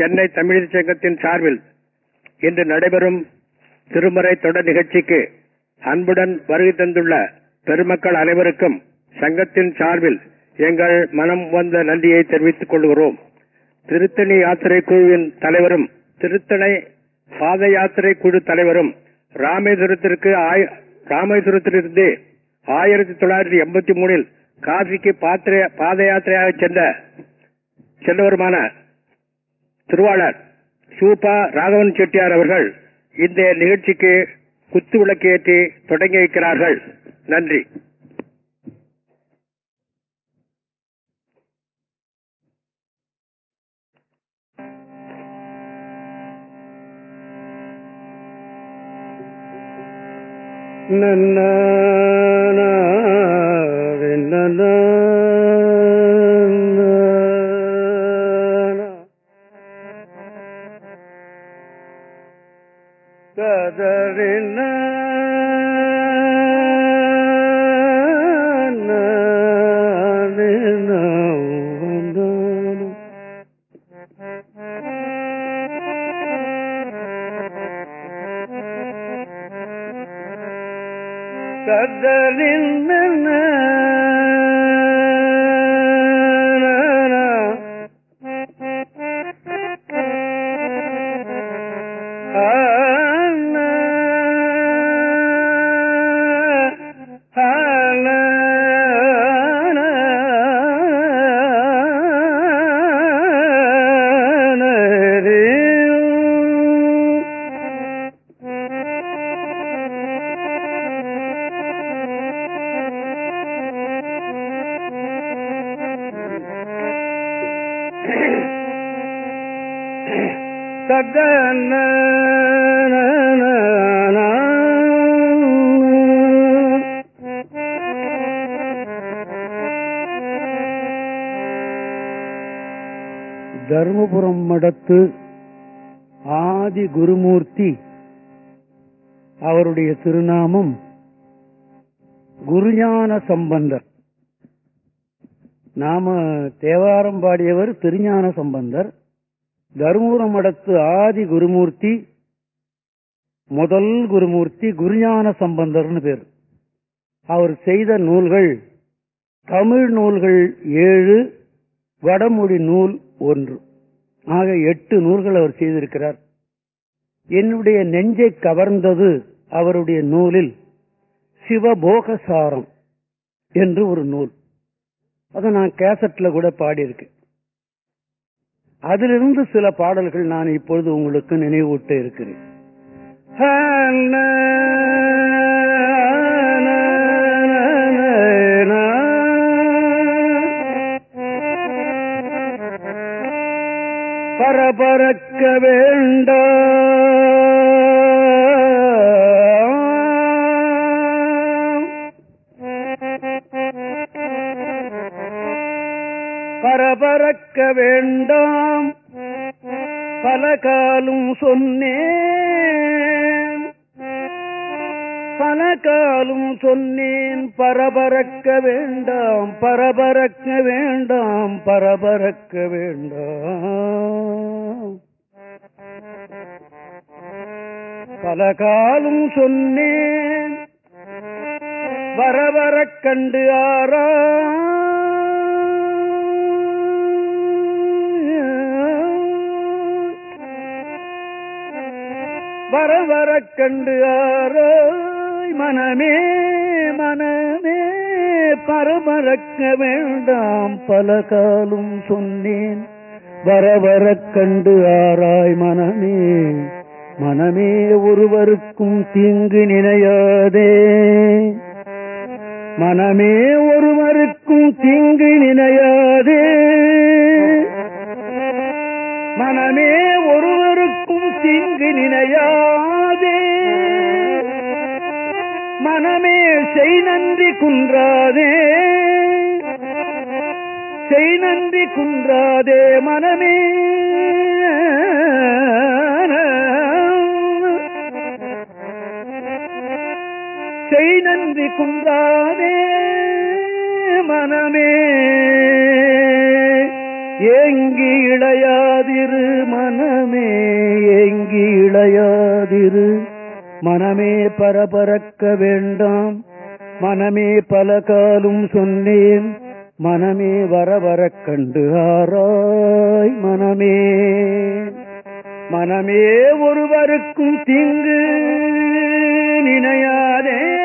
சென்னை தமிழிசை சங்கத்தின் சார்பில் இன்று நடைபெறும் திருமறை தொடர் நிகழ்ச்சிக்கு அன்புடன் வருகை தந்துள்ள பெருமக்கள் அனைவருக்கும் சங்கத்தின் சார்பில் எங்கள் மனம் வந்த நன்றியை தெரிவித்துக் கொள்கிறோம். திருத்தணி யாத்திரை குழுவின் தலைவரும் திருத்தணை பாத யாத்திரை குழு தலைவரும் ராமேஸ்வரத்திற்கு ஆய- ராமேஸ்வரத்திலிருந்து ஆயிரத்தி தொள்ளாயிரத்தி எண்பத்தி மூணில் காசிக்கு பாத்திர- பாத யாத்திரையாக சென்ற சென்றவருமான திருவாளர் சூப்பா ராகவன் செட்டியார் அவர்கள் இந்த நிகழ்ச்சிக்கு குத்து விளக்கேற்றி தொடங்கி வைக்கிறார்கள். நன்றி. தர்மபுரம் மடத்து ஆதி குருமூர்த்தி அவருடைய திருநாமம் குருஞான சம்பந்தர். நாம தேவாரம் பாடியவர் திருஞான சம்பந்தர். தருமபுரம் மடத்து ஆதி குருமூர்த்தி முதல் குருமூர்த்தி குருஞான சம்பந்தர்னு பேர். அவர் செய்த நூல்கள் தமிழ் நூல்கள் ஏழு வடமொழி நூல் ஒன்று. ஆக எட்டு நூல்கள் அவர் செய்திருக்கிறார். என்னுடைய நெஞ்சை கவர்ந்தது அவருடைய நூலில் சிவபோகசாரம் என்று ஒரு நூல். அதை நான் கேசட்ல கூட பாடியிருக்கேன். அதிலிருந்து சில பாடல்கள் நான் இப்பொழுது உங்களுக்கு நினைவூட்ட இருக்கிறேன். பரபரக்க வேண்டாம். பரபரக்க வேண்டாம். பல காலம் சொன்னேன். பல காலம் சொன்னேன் பரபரக்க வேண்டாம் பரபரக்க வேண்டாம் பரபரக்க வேண்டாம். பல காலம் சொன்னேன் வரவரக் கண்டு ஆரா வரவரக் கண்டு ஆராய். மனமே மனமே பரமறக்க வேண்டாம் பல காலும் சொன்னேன். வர வர கண்டு ஆராய் மனமே மனமே ஒருவருக்கும் தீங்கு நினையாதே. மனமே ஒருவருக்கும் தீங்கு நினையாதே. மனமே ஒருவருக்கும் தீங்கு நினையா குன்றாதே. செய் நன்றி குன்றாதே மனமே. செய் நன்றி குன்றாதே மனமே. எங்கி இளையாதிரு மனமே. எங்கி இளையாதிரு மனமே. பரபரக்க வேண்டாம். மனமே பல காலும் சொன்னேன். மனமே வர வர கண்டு ஆராய் மனமே. மனமே ஒருவருக்கும் தீங்கு நினையாதே.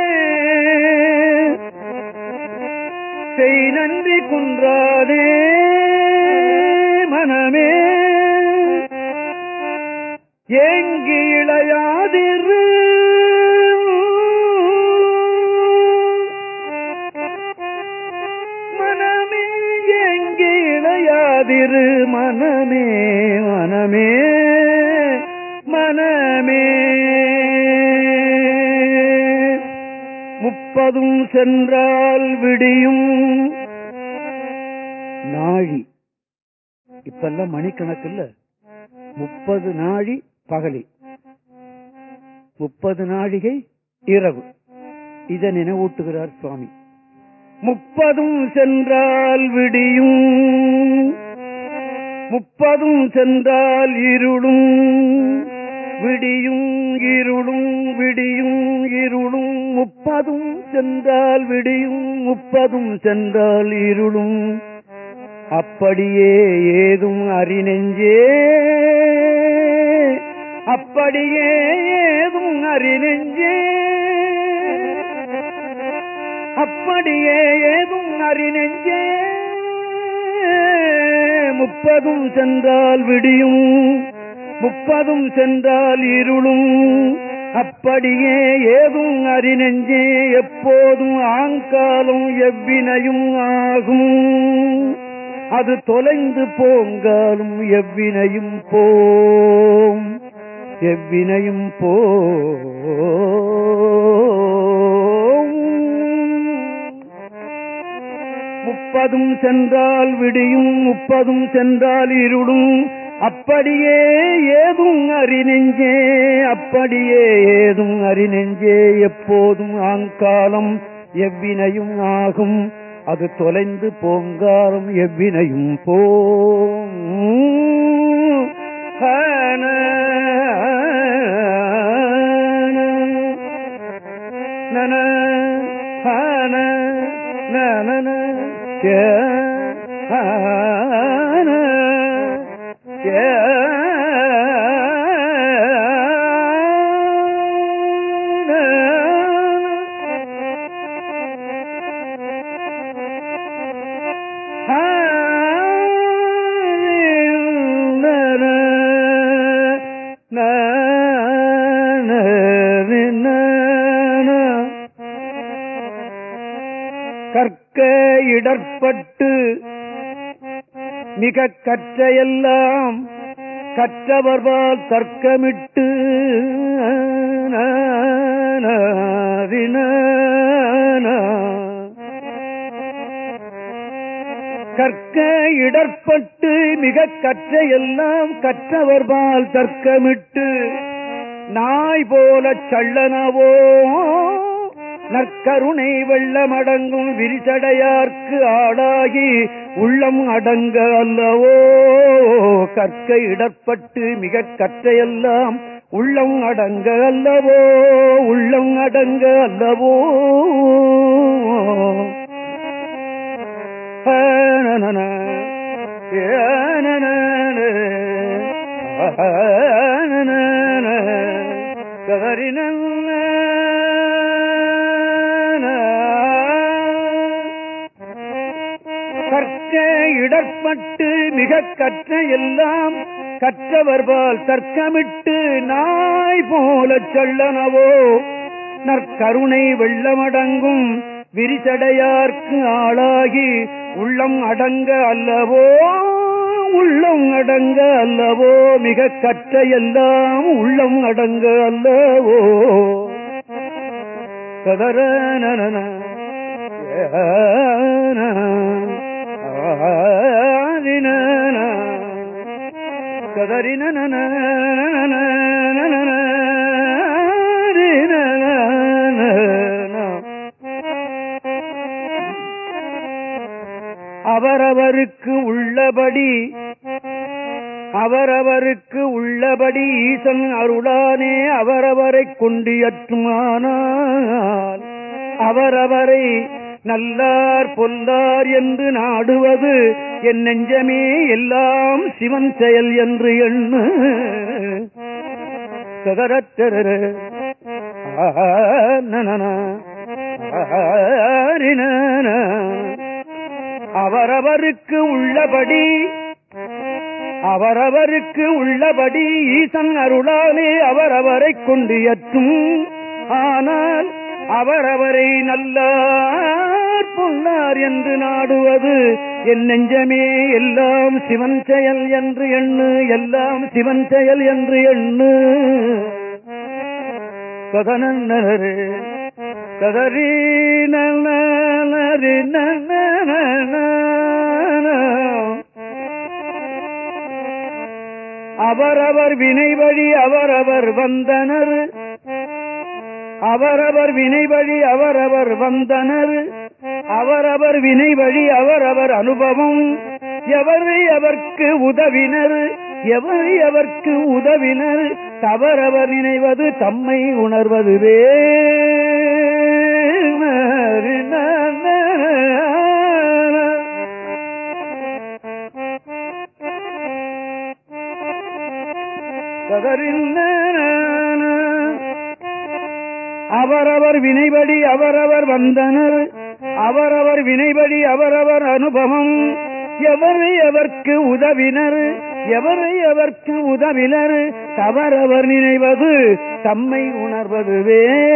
செய் நன்றி குன்றாதே மனமே. ஏன் திரு மனமே மனமே மனமே. முப்பதும் சென்றால் விடியும் நாழி. இப்பெல்லாம் மணிக்கணக்கு இல்ல. முப்பது நாழி பகலி. முப்பது நாழிகை இரவு. இதை நினைவூட்டுகிறார் சுவாமி. முப்பதும் சென்றால் விடியும் முப்பதும் சென்றால் இருளும் விடியும் இருளும் விடியும் இருளும். முப்பதும் சென்றால் விடியும் முப்பதும் சென்றால் இருளும். அப்படியே ஏதும் அறிநெஞ்சே அப்படியே ஏதும் அறிநெஞ்சே. அப்படியே ஏதும் அறிநெஞ்சே. முப்பதும் சென்றால் விடியும் முப்பதும் சென்றால் இருளும். அப்படியே ஏதும் அறிநெஞ்சே எப்போதும் ஆங்காலும் எவ்வினையும் ஆகும். அது தொலைந்து போங்காலும் எவ்வினையும் போம் எவ்வினையும் போ முப்பதும் சென்றால் விடியும் முப்பதும் சென்றால் இருளும் அப்படியே ஏதும் அறிநெஞ்சே அப்படியே ஏதும் அறிநெஞ்சே எப்போதும் ஆங்காலம் எவ்வினையும் ஆகும். அது தொலைந்து போங்காலம் எவ்வினையும் போன Yeah. இடர்பட்டு மிக கற்றையெல்லாம் கற்றவர்பால் தர்க்கமிட்டு கற்க இடர்பட்டு மிக கற்றையெல்லாம் கற்றவர்பால் தர்க்கமிட்டு நாய் போல சள்ளனவோ நற்கருணை வெள்ளமடங்கும் விரிசடையார்க்கு ஆளாகி உள்ளம் அடங்க அல்லவோ? கற்க இடப்பட்டு மிக கற்றையெல்லாம் உள்ளம் அடங்க அல்லவோ? உள்ளம் அடங்க அல்லவோ? ஏன கதறின இடர்பட்டு மிக கற்ற எல்லாம் கற்றவர்பால் தர்க்கமிட்டு நாய் போல சொல்லனவோ? நற்கருணை வெள்ளமடங்கும் விரிசடையார்க்கு ஆளாகி உள்ளம் அடங்க அல்லவோ? உள்ளம் அடங்க அல்லவோ? மிக கற்ற எல்லாம் உள்ளம் அடங்க அல்லவோ? கதர கதறின அவரவருக்கு உள்ளபடி அவரவருக்கு உள்ளபடி ஈசன் அருளானே அவரவரைக் கொண்டியற்றுமானால் அவரவரை நல்லார் பொல்லார் என்று நாடுவது என் நெஞ்சமே எல்லாம் சிவன் செயல் என்று எண்ணு. சதரத்தர அவரவருக்கு உள்ளபடி அவரவருக்கு உள்ளபடி ஈசன் அருளாலே அவரவரைக் கொண்டு எற்றும் ஆனால் அவரவரை நல்லார் பொல்லார் என்று நாடுவது என் நெஞ்சமே எல்லாம் சிவன் செயல் என்று எண்ணு எல்லாம் சிவன் செயல் என்று எண்ணு. கதனரு கதறி நரி அவரவர் வினை வழி அவரவர் வந்தனர். அவரவர் வினை வழி அவரவர் வந்தனர் அவரவர் வினை வழி அவரவர் அனுபவம். எவரை அவர்க்கு உதவினர்? எவரை அவர்க்கு உதவினர்? தவறவர் நினைவது தம்மை உணர்வதுவே. அவரவர் வினைபடி அவரவர் வந்தனர். அவரவர் வினைபடி அவரவர் அனுபவம். எவரை எவர்க்கு உதவினர்? எவரை எவர்க்கு உதவினர்? தவறவர் நினைவது தம்மை உணர்வதுவே.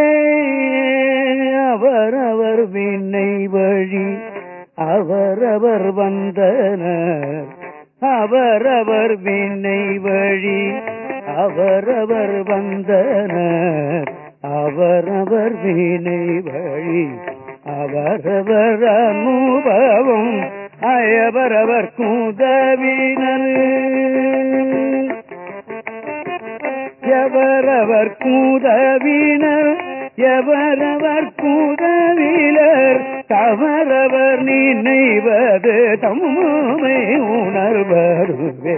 அவரவர் வினை வழி அவரவர் வந்தனர். அவரவர் வினை வழி அவரவர் வந்தனர். அவரவர் வீணை வழி அவரவர் அனுபவம் அயவரவர் கூதவினர் எவரவர் கூதவினர் எவரவர் கூதவினர் தவறவர் நினைவது தம்மை உணர்வருவே.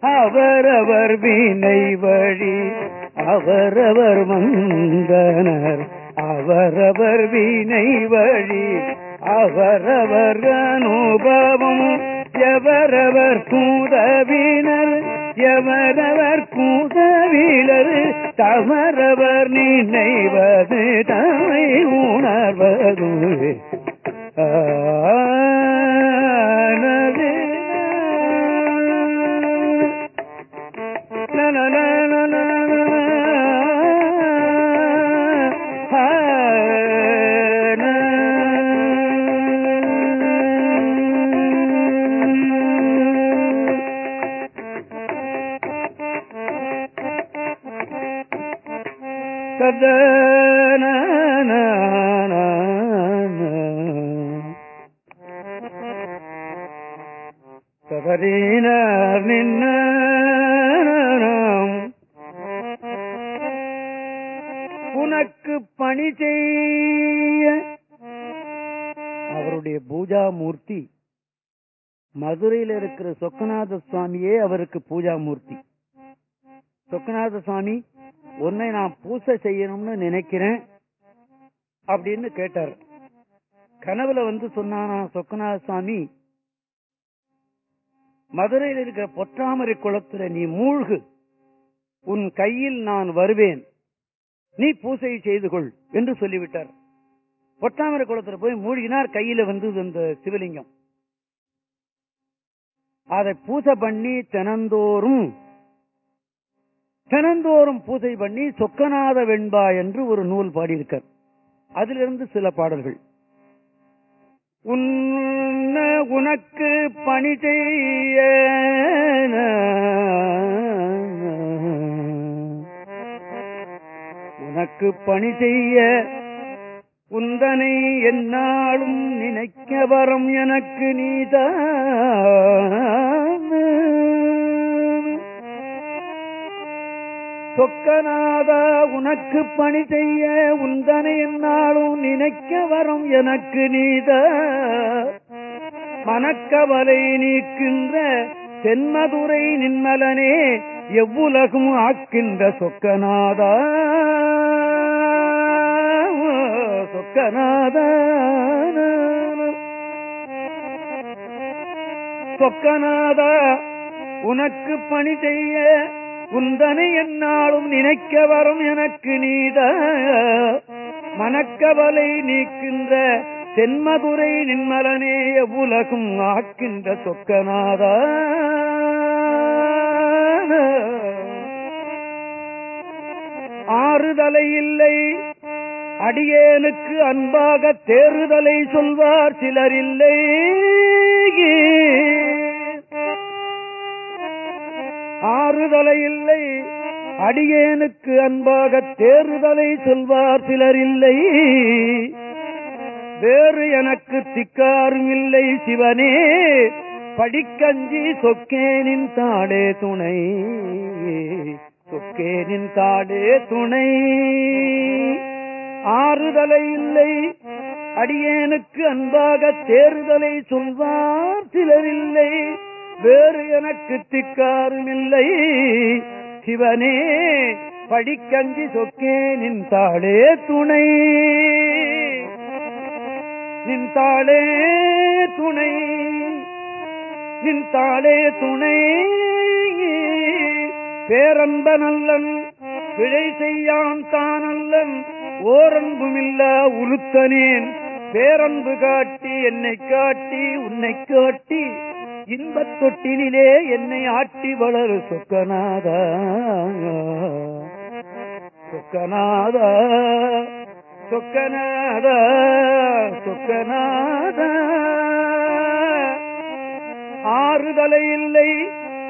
அவரவர் வினை வழி அவரவர் மந்தனர் அவரவர் வீணை வழி அவரவர் அனுபவம் எவரவர் கூதவினர் எவரவர் கூதவிலர் தவறவர் நினைவது தமை உணர்வது ஆனது சபரீனார் நின்ன உனக்கு பணி செய்ய அவருடைய பூஜா மூர்த்தி மதுரையில் இருக்கிற சொக்கநாத சுவாமியே அவருக்கு பூஜா மூர்த்தி சொக்கநாத சுவாமி உன்னை நான் பூசை செய்யணும்னு நினைக்கிறேன் அப்படின்னு கேட்டார். கனவுல வந்து சொன்னானா சொக்கநாத சுவாமி மதுரையில் இருக்கிற பொற்றாமரை குளத்துல நீ மூழ்கு. உன் கையில் நான் வருவேன். நீ பூசை செய்து கொள் என்று சொல்லிவிட்டார். பொற்றாமரை குளத்துல போய் மூழ்கினார் கையில வந்து இந்த சிவலிங்கம். அதை பூசை பண்ணி தினந்தோறும் தினந்தோறும் பூஜை பண்ணி சொக்கநாத வெண்பா என்று ஒரு நூல் பாடியிருக்கார். அதிலிருந்து சில பாடல்கள். உன்ன உனக்கு பணி செய்ய உனக்கு பணி செய்ய உந்தனை என்னாலும் நினைக்க வரம் எனக்கு நீதான் சொக்கநாதா உனக்கு பணி செய்ய உந்தனை என்னாலும் நினைக்க வரும் எனக்கு நீத மனக்கவலை நீக்கின்ற தென்மதுரை நின்மலனே எவ்வுலகும் ஆக்கின்ற சொக்கநாதா? சொக்கநாதா. சொக்கநாதா உனக்கு பணி செய்ய குந்தனை என்னாலும் நினைக்க வரும் எனக்கு நீத. மனக்கவலை நீக்கின்ற தென்மதுரை நின்மலனே உலகும் ஆக்கின்ற சொக்கநாதா. ஆறுதலை இல்லை அடியேனுக்கு அன்பாக தேறுதலை சொல்வார் சிலர் இல்லை. ஆறுதலை இல்லை. அடியேனுக்கு அன்பாக தேறுதலை சொல்வார் சிலர் இல்லை. வேறு எனக்கு திக்காரும் இல்லை சிவனே. படிக்கஞ்சி சொக்கேனின் தாடே துணை. சொக்கேனின் தாடே துணை. ஆறுதலை இல்லை. அடியேனுக்கு அன்பாக தேறுதலை சொல்வார் சிலர் இல்லை. வேறு எனக்கு திக்காரும் இல்லை. சிவனே படிக்கஞ்சி சொக்கே நின் தாளே துணை. நின் தாளே துணை. நின் தாளே துணை. பேரன்ப நல்லன் பிழை செய்யான் தானல்லன். ஓரன்புமில்ல உளுத்தனேன் பேரன்பு காட்டி என்னை காட்டி உன்னை காட்டி. இன்பத் தொட்டிலே என்னை ஆட்டி வளரு சொக்கநாதா. சொக்கநாதா சொக்கநாதா சொக்கநாதா. ஆறுதலை இல்லை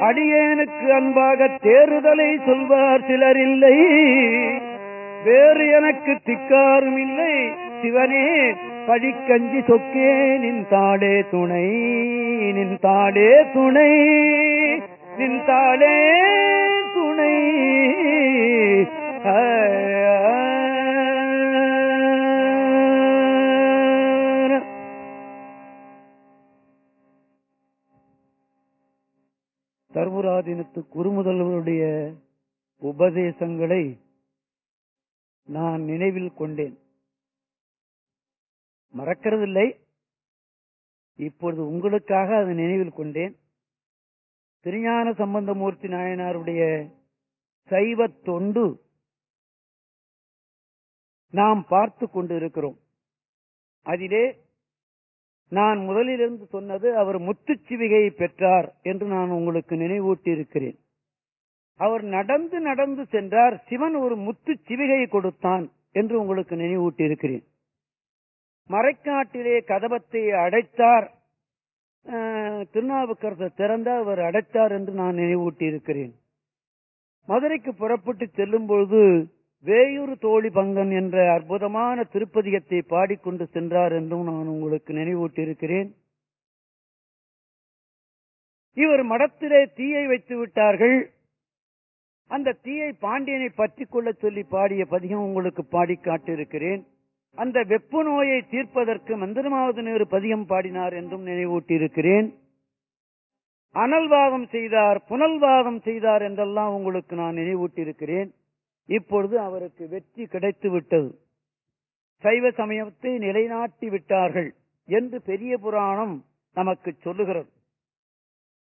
அடியேனுக்கு அன்பாக தேறுதலை சொல்வார் சிலர் இல்லை. வேறு எனக்கு திக்காரும் இல்லை சிவனே படிக்கஞ்சி சொக்கே நின் தாடே துணை நின் தாடே துணை நின் தாடே துணை. சர்வராதீனத்து குருமுதல்வருடைய உபதேசங்களை நான் நினைவில் கொண்டேன். மறக்கிறதில்லை. இப்பொழுது உங்களுக்காக அதை நினைவில் கொண்டேன். திருஞான சம்பந்தமூர்த்தி நாயனாருடைய சைவ தொண்டு நாம் பார்த்து கொண்டு இருக்கிறோம் அதிலே நான் முதலிலிருந்து சொன்னது அவர் முத்துச்சிவிகையை பெற்றார் என்று நான் உங்களுக்கு நினைவூட்டி இருக்கிறேன் அவர் நடந்து நடந்து சென்றார் சிவன் ஒரு முத்து சிவிகையை கொடுத்தான் என்று உங்களுக்கு நினைவூட்டி இருக்கிறேன் மறைக்காட்டிலே கதவத்தை அடைத்தார். திருநாவுக்கரசர் திறந்த அவர் அடைத்தார் என்று நான் நினைவூட்டி இருக்கிறேன் மதுரைக்கு புறப்பட்டு செல்லும் பொழுது வேயூர் தோழி பங்கன் என்ற அற்புதமான திருப்பதிகத்தை பாடிக்கொண்டு சென்றார் என்றும் நான் உங்களுக்கு நினைவூட்டியிருக்கிறேன். இவர் மடத்திலே தீயை வைத்து விட்டார்கள். அந்த தீயை பாண்டியனை பற்றி கொள்ள சொல்லி பாடிய பதிகம் உங்களுக்கு பாடி காட்டியிருக்கிறேன். அந்த வெப்ப நோயை தீர்ப்பதற்கு மந்திரமாவது நேரு பதியம் பாடினார் என்றும் நினைவூட்டியிருக்கிறேன். அனல்வாதம் செய்தார் புனல்வாதம் செய்தார் என்றெல்லாம் உங்களுக்கு நான் நினைவூட்டியிருக்கிறேன். இப்பொழுது அவருக்கு வெற்றி கிடைத்து விட்டது. சைவ சமயத்தை நிலைநாட்டி விட்டார்கள் என்று பெரிய புராணம் நமக்கு சொல்லுகிறது.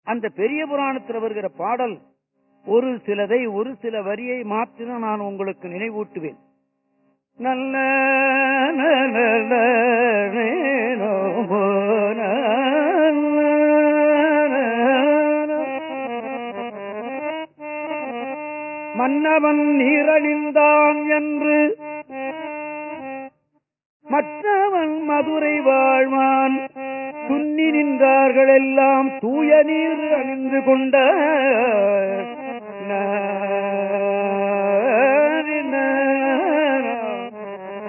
அந்த பெரிய புராணத்தில் வருகிற பாடல் ஒரு சிலதை ஒரு சில வரியை மாற்றின நான் உங்களுக்கு நினைவூட்டுவேன். நல்ல மன்னவன் நீரழிந்தான் என்று மற்றவன் மதுரை வாழ்வான். துன்னி நின்றார்கள் எல்லாம் தூய நீர் அணிந்து கொண்ட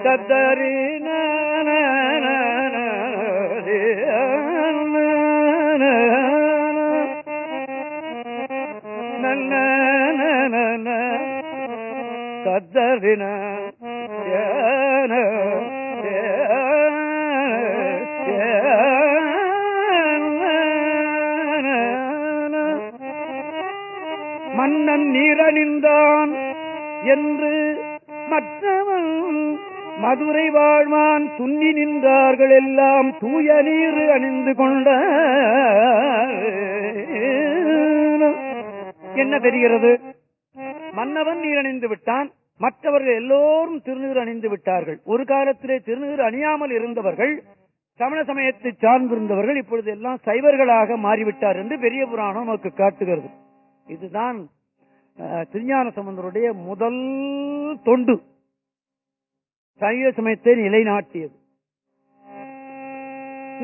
தத்தரி தத்தரின மன்னன் நீரணிந்தான் என்று மற்றவன் மதுரை வாழ்வான் துண்ணி நின்றார்கள் எல்லாம் தூய நீர் அணிந்து கொண்ட என்ன தெரிகிறது? மன்னவன் நீர் அணிந்து விட்டான் மற்றவர்கள் எல்லோரும் திருநீர் அணிந்து விட்டார்கள். ஒரு காலத்திலே திருநீர் அணியாமல் இருந்தவர்கள் சமண சமயத்தை சார்ந்திருந்தவர்கள் இப்பொழுது எல்லாம் சைவர்களாக மாறிவிட்டார் என்று பெரிய புராணம் நமக்கு காட்டுகிறது. இதுதான் திருஞான சம்பந்தருடைய முதல் தொண்டு. சைவ சமயத்தை நிலைநாட்டியது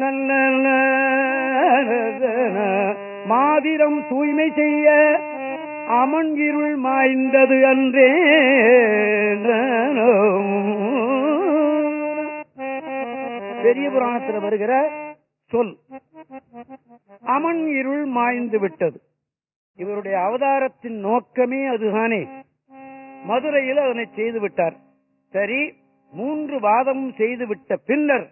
நல்ல மாதிரம் தூய்மை செய்ய அமன் இருள் மாய்ந்தது அன்றே. பெரிய புராணத்தில் வருகிற சொல். அமன் இருள் மாய்ந்து விட்டது. இவருடைய அவதாரத்தின் நோக்கமே அதுதானே. மதுரையில் அதனை செய்து விட்டார். சரி மூன்று வாதமும் செய்துவிட்ட பின்னர்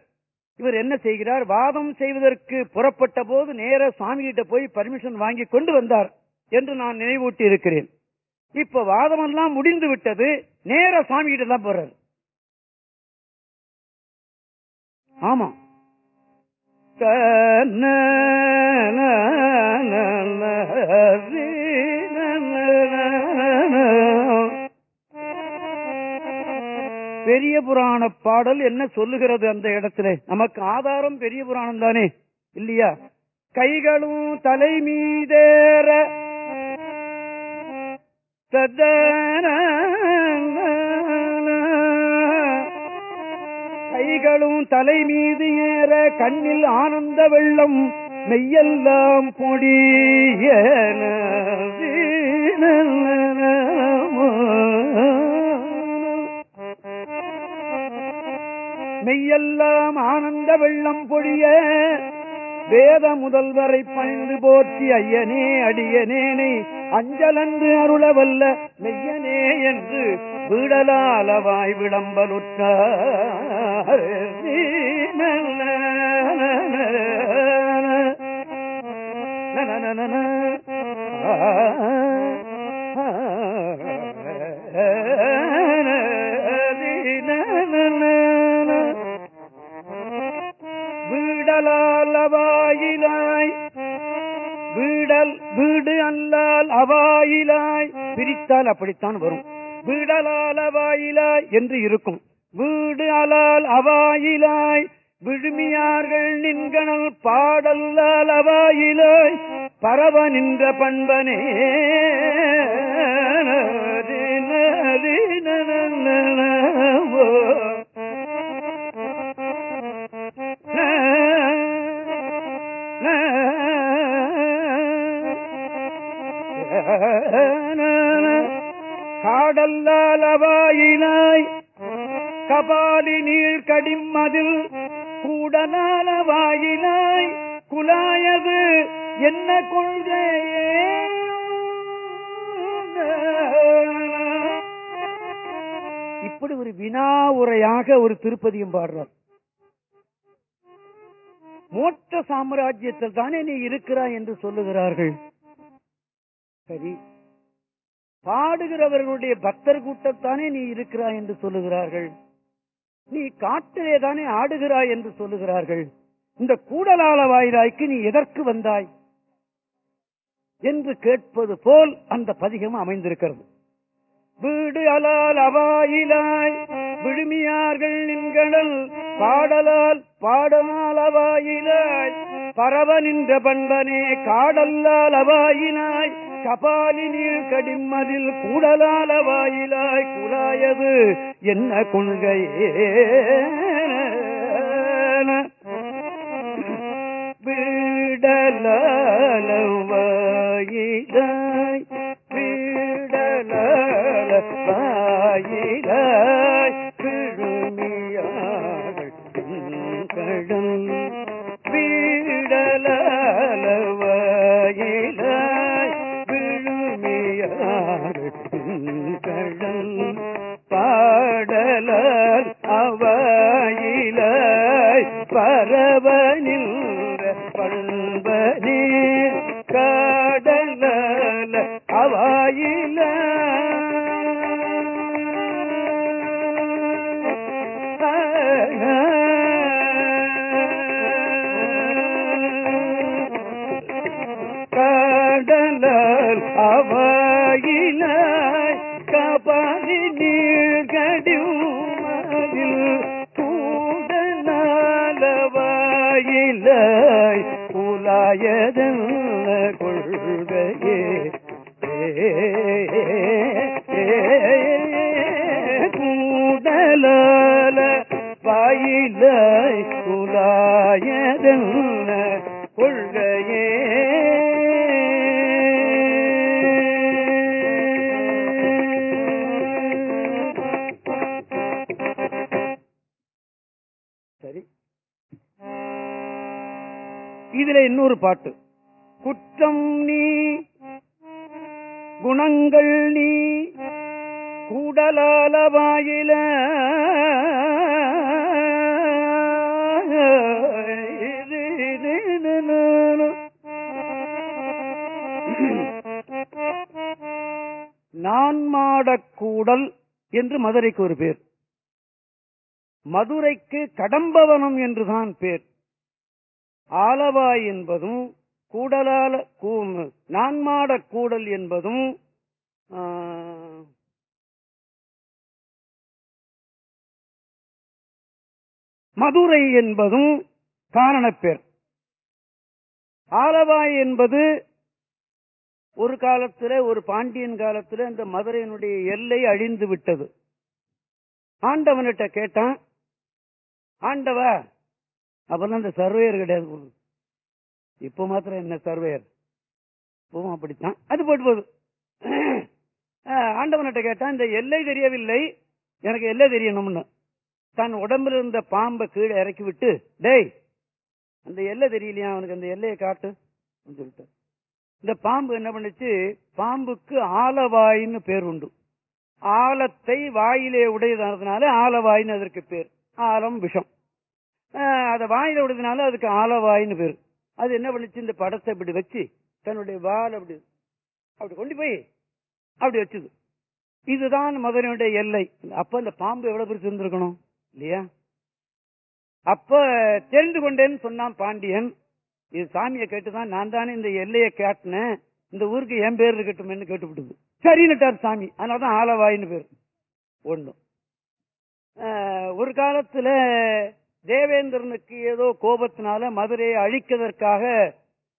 இவர் என்ன செய்கிறார் வாதம் செய்வதற்கு புறப்பட்ட போது நேர சுவாமி கிட்ட போய் பர்மிஷன் வாங்கி கொண்டு வந்தார் என்று நான் நினைவூட்டி இருக்கிறேன் இப்ப வாதமெல்லாம் முடிந்து விட்டது நேர சுவாமி கிட்ட தான் போறாரு ஆமா பெரிய புராண பாடல் என்ன சொல்லுகிறது அந்த இடத்துல? நமக்கு ஆதாரம் பெரிய புராணம் தானே இல்லையா? கைகளும் தலை மீதேற கைகளும் தலை மீது ஏற கண்ணில் ஆனந்த வெள்ளம் மெய்யெல்லாம் பொடியன எல்லாம் ஆனந்த வெள்ளம் பொழிய வேத முதல்வரை பணிந்து போற்றி ஐயனே அடியனேனை அஞ்சலன்று அருளவல்ல மெய்யனே என்று வீடலாலவாய் விளம்பலுற்றார் வீடலால் அவாயிலாய் வீடல் வீடு அல்லால் அவாயிலாய். பிரித்தால் அப்படித்தான் வரும். வீடலால் அவாயிலாய் என்று இருக்கும். வீடு அலால் அவாயிலாய். விழுமியார்கள் நின்கணல் பாடல்லால் அவாயிலாய். பரவ நின்ற பண்பனே கல்லாலவாயினாய் கபாலி நீள் கடிம்மதில் கூடனாலவாயினாய் குலாயது என்ன கொள்கையே? இப்படி ஒரு வினா உரையாக ஒரு திருப்பதியும் பாடுறார். மோட்ச சாம்ராஜ்யத்தில் தானே நீ இருக்கிறாய் என்று சொல்லுகிறார்கள். சரி பாடுகிறவர்களுடைய பக்தர் கூட்டத்தானே நீ இருக்கிறாய் என்று சொல்லுகிறார்கள். நீ காட்டிலே தானே ஆடுகிறாய் என்று சொல்லுகிறார்கள். இந்த கூடலால வாயிலாய்க்கு நீ எதற்கு வந்தாய்? என்று கேட்பது போல் அந்த பதிகம் அமைந்திருக்கிறது. வீடு அலால் அவாயிலாய் விழுமியார்கள் நின்கடல் பாடலால் பாடமால் அவாயிலாய். பரவ நின்ற பண்பனே காடல்லால் அவாயினாய் கபாலினில் நீள் கடிம்மதில் கூடலால் அவாயிலாய். குழாயது என்ன கொள்கையே வீடலாய் வீடலாய் விழுமியார்கள் கடல் வீடலாய் விழுமியார்கள் கடல் பாடலால் அவாயிலாய் பரவ பண்பனே. காடலால் அவாயில புலாயதன் கொள்கையே. கூடலால வாயிலாய் குலாயதன் கொள்கையே. இதுல இன்னொரு பாட்டு. குற்றம் நீ குணங்கள் நீ கூடலால வாயில நான் மாடக்கூடல் என்று மதுரைக்கு ஒரு பேர். மதுரைக்கு கடம்பவனம் என்றுதான் பேர். ஆலவாய் என்பதும் கூடலால கூ- நான்மாடக் கூடல் என்பதும் மதுரை என்பதும் காரணப்பேர். ஆலவாய் என்பது ஒரு காலத்தில் ஒரு பாண்டியன் காலத்தில் இந்த மதுரையினுடைய எல்லை அழிந்து விட்டது. ஆண்டவன்கிட்ட கேட்டான் ஆண்டவா அப்பெல்லாம் இந்த சர்வேயர் கிடையாது இப்ப மாத்திரம் என்ன சர்வேயர் இப்பவும் அப்படித்தான். அது போட்டு போகுது. ஆண்டவன்கிட்ட கேட்டான் இந்த எல்லை தெரியவில்லை எனக்கு எல்லை தெரியணும்னு. தன் உடம்புல இருந்த பாம்பை கீழே இறக்கி விட்டு டேய் அந்த எல்லை தெரியலையா அவனுக்கு? அந்த எல்லையை காட்டு அப்படின்னு சொல்லிட்டு இந்த பாம்பு என்ன பண்ணுச்சு? பாம்புக்கு ஆலவாயின்னு பேர் உண்டு. ஆலத்தை வாயிலே உடையதானதுனால ஆலவாயின்னு அதற்கு பேர். ஆலம் விஷம். அதை வாயில விடுதுனால அதுக்கு ஆலவாயின்னு பேரு. அது என்ன பண்ணுச்சு? இந்த படத்தை இப்படி வச்சு தன்னுடைய வால் அப்படி அப்படி கொண்டு போய் அப்படி வச்சுது. இதுதான் மதுரையுடைய எல்லை. அப்ப இந்த பாம்பு எவ்வளவு பெருசு இருந்திருக்கணும்? இல்லையா? அப்ப தெரிந்து கொண்டேன்னு சொன்னான் பாண்டியன். இது சாமியை கேட்டுதான் நான் தானே இந்த எல்லையை கேட்டினேன். இந்த ஊருக்கு என் பேர் இருக்கட்டும்னு கேட்டுவிட்டது. சரின்னுட்டார் சாமி. அதனாலதான் ஆலவாயின்னு பேர். ஒண்ணும். ஒரு காலத்துல தேவேந்திரனுக்கு ஏதோ கோபத்தினால மதுரையை அழிக்கதற்காக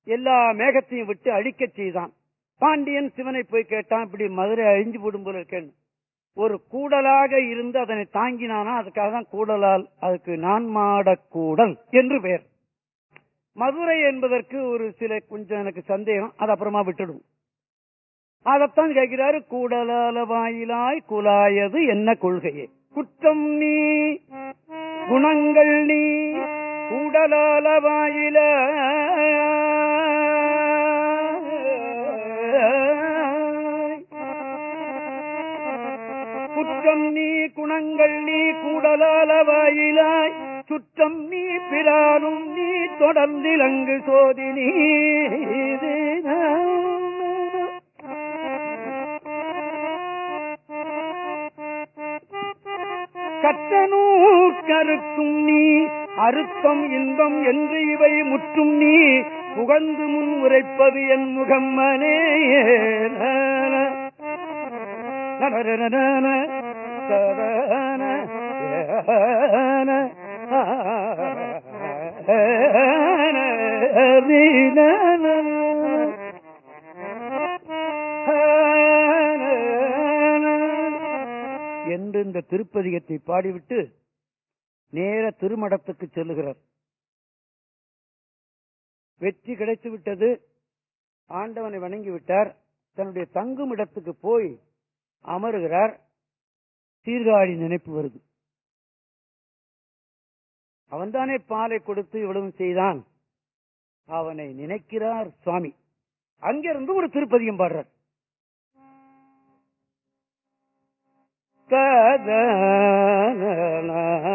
எல்லா மேகத்தையும் விட்டு அழிக்க செய்தான். பாண்டியன் சிவனை போய் கேட்டான் இப்படி மதுரை அழிஞ்சு போடும் போல இருக்கேன்னு. ஒரு கூடலாக இருந்து அதனை தாங்கினானா அதுக்காக தான் கூடலால் அதுக்கு நான்மாடக் கூடல் என்று பெயர். மதுரை என்பதற்கு ஒரு சில கொஞ்சம் எனக்கு சந்தேகம் அது அப்புறமா விட்டுடும். அதைத்தான் கேட்கிறாரு கூடலால வாயிலாய் குலாயது என்ன கொள்கையே? குற்றம் நீ. குணங்கள் நீ உடலால வாயில குற்றம் நீ குணங்கள் நீ கூடலால வாயிலாய் சுற்றம் நீ பிறானும் நீ தொடர்ந்திலங்கு சோதினி நீ. கற்றனூர் நீ அருத்தம் இன்பம் என்று இவை முற்றும் நீ புகழ்ந்து முன் உரைப்பது என் முகம்மனே மனே. என்று இந்த திருப்பதிகத்தை பாடிவிட்டு நேர திருமடத்துக்கு செல்லுகிறார். வெற்றி கிடைத்து விட்டது ஆண்டவனை வணங்கி விட்டார் தன்னுடைய தங்கும் இடத்துக்கு போய் அமருகிறார். சீர்காழி நினைப்பு வருது. அவன்தானே பாலை கொடுத்து இவ்வளவு செய்தான். அவனை நினைக்கிறார் சுவாமி. அங்கிருந்து ஒரு திருப்பதியம் பாடுறார். உற்றுமை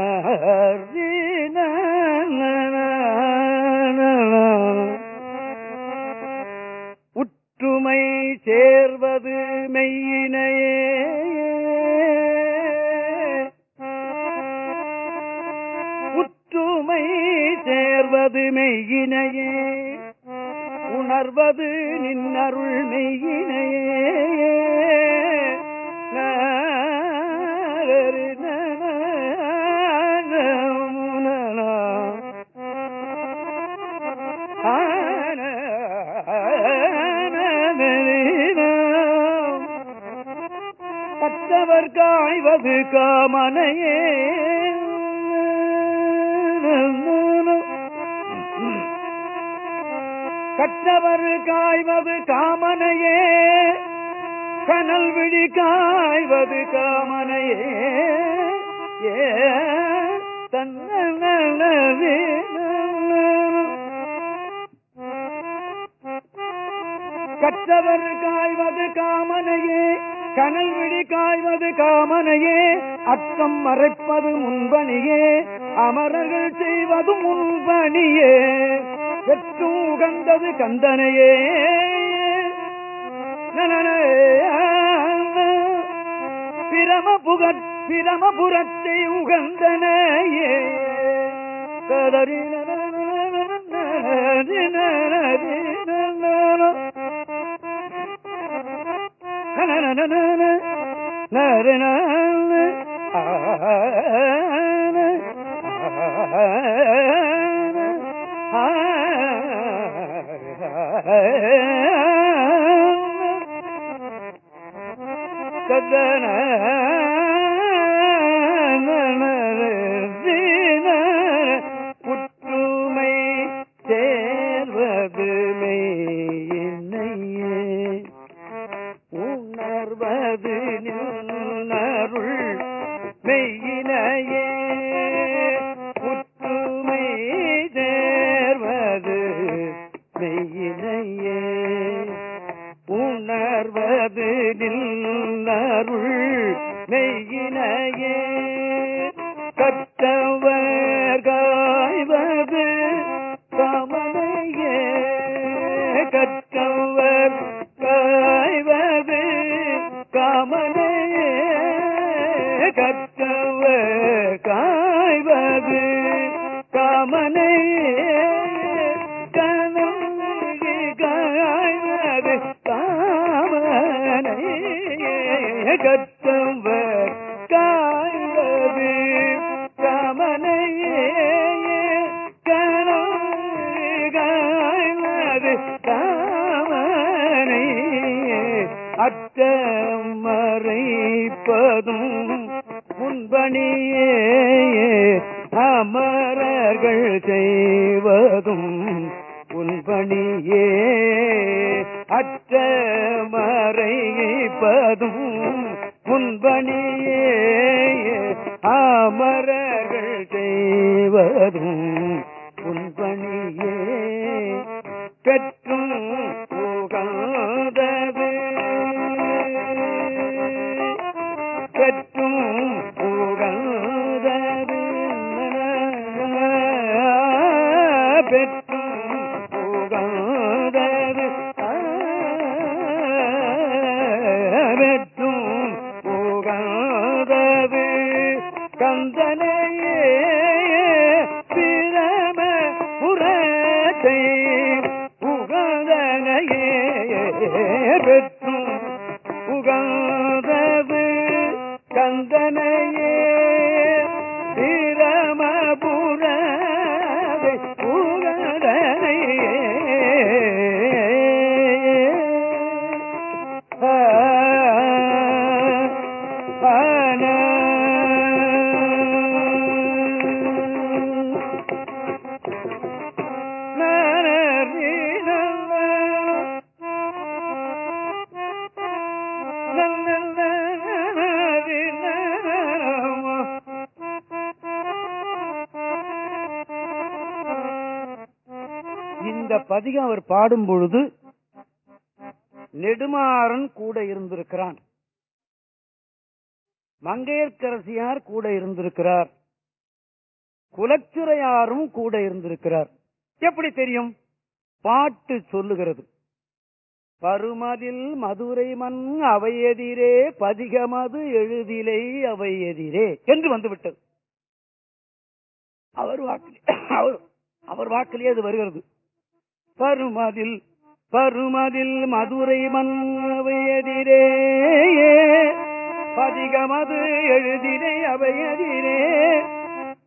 சேர்வது மெய்யினையே. உற்றுமை சேர்வது மெய்யினையே. உணர்வது நின்னருள் மெய்யினையே. அடைவது காமனையே. கற்றவர் காய்வது காமனையே. கனல் விழி காய்வது காமனையே. ஏ தன்னே கற்றவர் காய்வது காமனையே. கனல் விழி காய்வது காமனையே அக்கம் மறைப்பது முன்பணியே அமரர்கள் செய்வது முன்பணியே பெற்று உகந்தது கந்தனையே பிரம புகற் பிரமபுரத்தை உகந்தனையே கதறி கதன பதிகம் அவர் பாடும் பொழுது நெடுமாறன் கூட இருந்திருக்கிறான். மங்கையர்க்கரசியார் கூட இருந்திருக்கிறார். குலச்சிறையாரும் கூட இருந்திருக்கிறார். எப்படி தெரியும்? பாட்டு சொல்லுகிறது. பருமதில் மதுரை மண் அவை எதிரே பதிகமது எழுதிலை அவை எதிரே என்று வந்துவிட்டது. அவர் வாக்கு அவர் அவர் வாக்கிலேயே அது வருகிறது. பருமதில் பருமதில் மதுரை மன்னவையதிரே பதிகமது எழுதினை அவையதிரே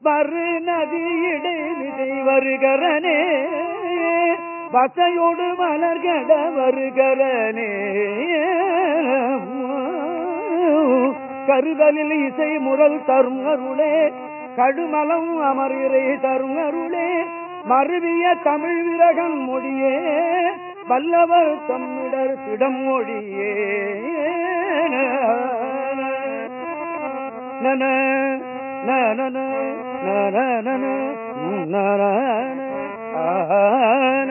வரு நதி இடைவிதை வருகிறனே. பசையோடு மலர்கட வருகிறனே. கருதலில் இசை முரல் தருங்கருளே. கடுமலம் அமரிரை தரும் அருளே மருவிய தமிழ் விரகம் மொழியே வல்லவர் தம்மிடர் திடம் மொழியே நன நன நன நன நன ஆன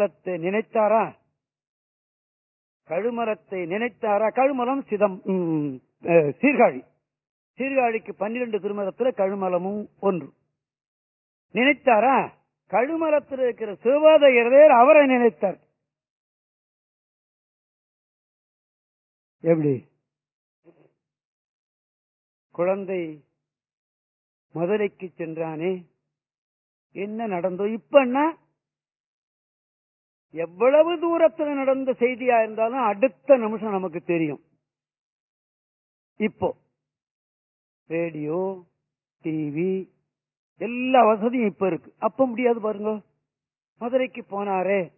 கழுமரத்தை நினைத்தாரா? கழுமரத்தை நினைத்தாரா? கழுமரம் சிதம் சீர்காழி. சீர்காழிக்கு பன்னிரண்டு திருமலத்துல கழுமலமும் ஒன்று. நினைத்தாரா? கழுமரத்தில் இருக்கிற சிவபாதையர் அவரை நினைத்தார். எப்படி? குழந்தை மதுரைக்கு சென்றானே. என்ன நடந்தோ இப்பன்னா எவ்வளவு தூரத்துல நடந்த செய்தியா இருந்தாலும் அடுத்த நிமிஷம் நமக்கு தெரியும். இப்போ ரேடியோ டிவி எல்லா வசதியும் இப்ப இருக்கு. அப்ப முடியாது பாருங்க. மதுரைக்கு போனாரே.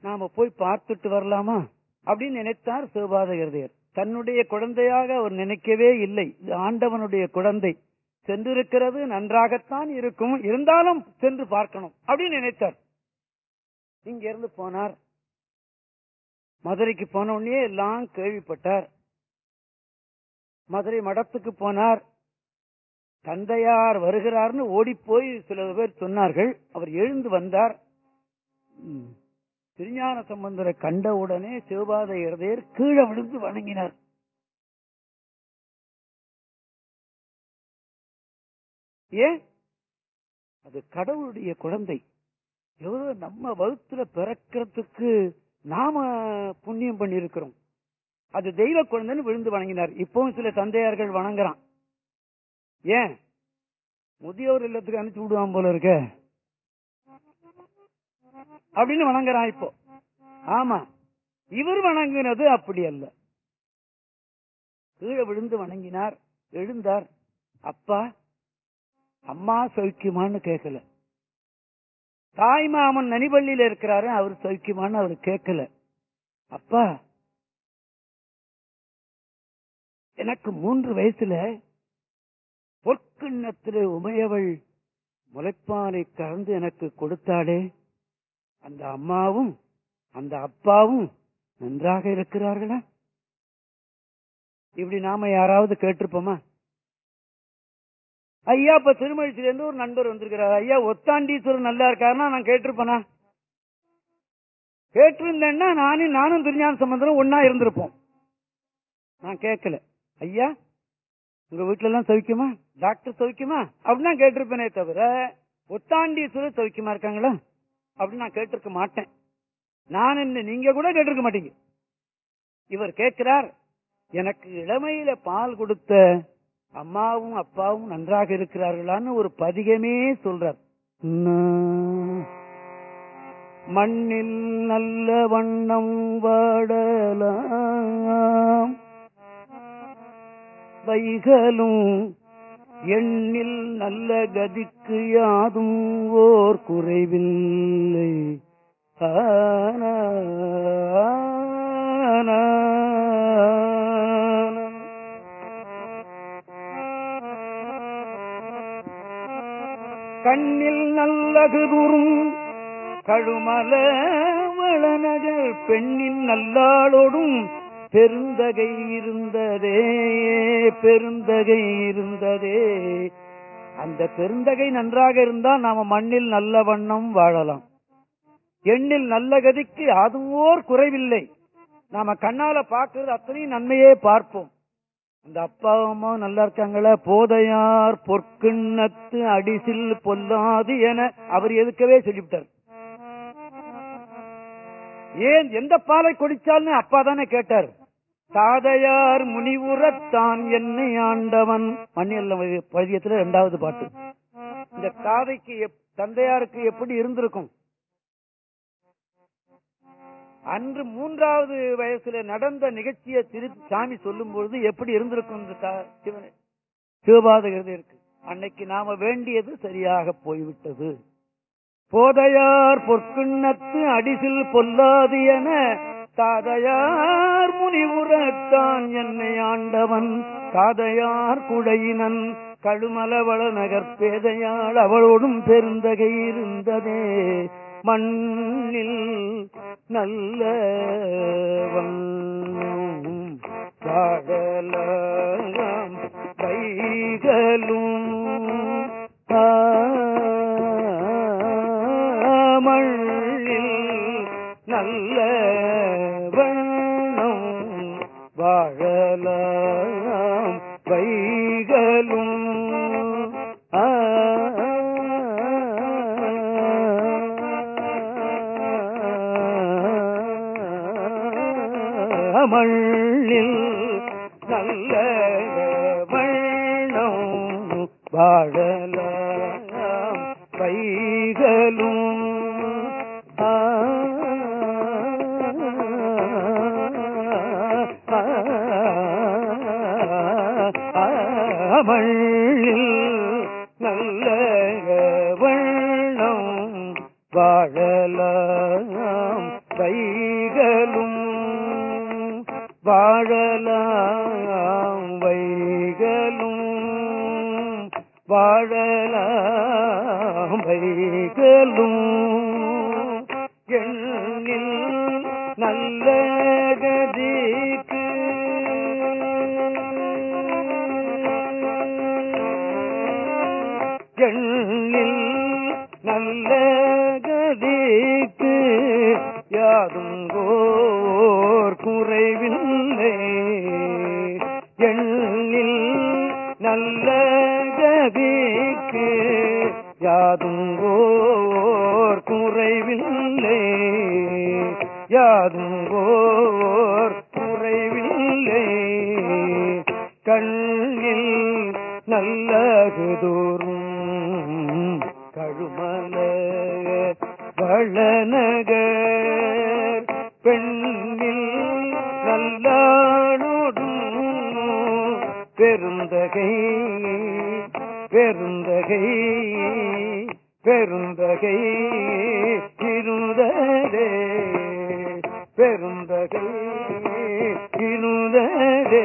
நாம போய் பார்த்துட்டு வரலாமா? அப்படின்னு நினைத்தார் சிவபாத இருதயர் தன்னுடைய குழந்தையாக அவர் நினைக்கவே இல்லை. இது ஆண்டவனுடைய குழந்தை. சென்றிருக்கிறது நன்றாகத்தான் இருக்கும். இருந்தாலும் சென்று பார்க்கணும். அப்படின்னு நினைத்தார். இங்க இருந்து போனார். மதுரைக்கு போன உடனே எல்லாம் கேள்விப்பட்டார். மதுரை மடத்துக்கு போனார். தந்தையார் வருகிறார்னு ஓடி போய் சில பேர் சொன்னார்கள். அவர் எழுந்து வந்தார். ம். திருஞான சம்பந்தரை கண்டவுடனே சிவபாதை சிவபாத கீழே விழுந்து வணங்கினார். ஏன்? அது கடவுளுடைய குழந்தை. எவ்வளவு நம்ம வகுத்துல பிறக்கிறதுக்கு நாம புண்ணியம் பண்ணிருக்கிறோம் அது தெய்வ குழந்தைன்னு விழுந்து வணங்கினார். இப்பவும் சில தந்தையார்கள் வணங்குறான். ஏன்? முதியோர் இல்லத்துக்கு அனுப்பிச்சு விடுவான் போல இருக்க. அப்படின்னு வணங்குறான் இப்போ. ஆமா. இவர் வணங்கினது அப்படி அல்ல. கீழே விழுந்து வணங்கினார் எழுந்தார். அப்பா அம்மா சௌக்கியமான்னு கேட்கல. தாய்மாமன் நனிபள்ளியில இருக்கிறாரு அவர் சௌக்கியமான்னு அவர் கேட்கல. அப்பா எனக்கு மூன்று வயசுல பொற்கிண்ணத்திலே உமையவள் முளைப்பானை கறந்து எனக்கு கொடுத்தாளே. அந்த அம்மாவும் அந்த அப்பாவும் நன்றாக இருக்கிறார்களா? இப்படி நாம யாராவது கேட்டிருப்போமா? ஐயா இப்ப திருமழிச்சில இருந்து ஒரு நண்பர் வந்திருக்கிறார். ஐயா ஒத்தாண்டீஸ்வரர் நல்லா இருக்காருன்னா நான் கேட்டிருப்பேனா? கேட்டிருந்தேன்னா நானும் நானும் திருஞான சம்பந்தரும் ஒன்னா இருந்திருப்போம். நான் கேட்கல. ஐயா உங்க வீட்டுல எல்லாம் சவிக்குமா டாக்டர் சவிக்குமா அப்படின்னு நான் கேட்டிருப்பேனே தவிர ஒத்தாண்டீஸ்வரர் சவிக்குமா இருக்காங்களா? அப்படின்னு நான் கேட்டிருக்க மாட்டேன். நான் என்ன நீங்க கூட கேட்டிருக்க மாட்டீங்க. இவர் கேட்கிறார் எனக்கு இளமையில பால் கொடுத்த அம்மாவும் அப்பாவும் நன்றாக இருக்கிறார்களான்னு ஒரு பதிகமே சொல்றார். மண்ணில் நல்ல வண்ணம் வாடலாம். வைகளும் எண்ணில் நல்ல கதிக்கு யாதும் ஓர் குறைவில்லை. ஆனா, கண்ணில் கண்ணில் நல்லகுதுரும் கழுமல வளநகர் பெண்ணின் நல்லாளோடும் பெருந்தகை இருந்ததே பெருந்தகை இருந்ததே. அந்த பெருந்தகை நன்றாக இருந்தால் நாம மண்ணில் நல்ல வண்ணம் வாழலாம். எண்ணில் நல்ல கதிக்கு அதுவோர் குறைவில்லை. நாம கண்ணால பார்க்கிறது அத்தனையும் நன்மையே பார்ப்போம். அந்த அப்பா அம்மா நல்லா இருக்காங்களா? போதையார் பொற்கிண்ணத்து அடிசில் பொல்லாது என அவர் எதுக்கவே சொல்லிவிட்டார். ஏன் எந்த பாலை குடிச்சால்னு அப்பா தானே கேட்டார். தாதையார் முனிவுரத்தான் என்னை ஆண்டவன். மண்ணியல்ல பதியத்துல இரண்டாவது பாட்டு. இந்த தாதைக்கு எப்- தந்தையாருக்கு எப்படி இருந்திருக்கும்? அன்று மூன்றாவது வயசுல நடந்த நிகழ்ச்சியை திருப்பி சாமி சொல்லும் பொழுது எப்படி இருந்திருக்கும் இந்த சிவபாதகிறது இருக்கு. அன்னைக்கு நாம வேண்டியது சரியாக போய்விட்டது. போதையார் பொற்கிண்ணத்து அடிசில் பொல்லாது என தாதையார் முனிவுரத்தான் என்னை ஆண்டவன். காதையார் குடையினன் கழுமலவள நகர் பேதையாள் அவளோடும் பெருந்தகை இருந்ததே. மண்ணில் நல்ல வாழலாம் கைகளும் ஆ மண்ணில் வாழலாம் வைகளும் வாழலாம் வைகளும். யாதும் ஓர் குறைவில்லை. யாதும் ஓர் குறைவில்லை. கண்ணில் நல்லகுதோறும் கழுமல வளநகர் பெண்ணில் நல்லானோடும் பெருந்தகை பெருந்தகை பெருந்தகை இருந்ததே பெருந்தகை இருந்ததே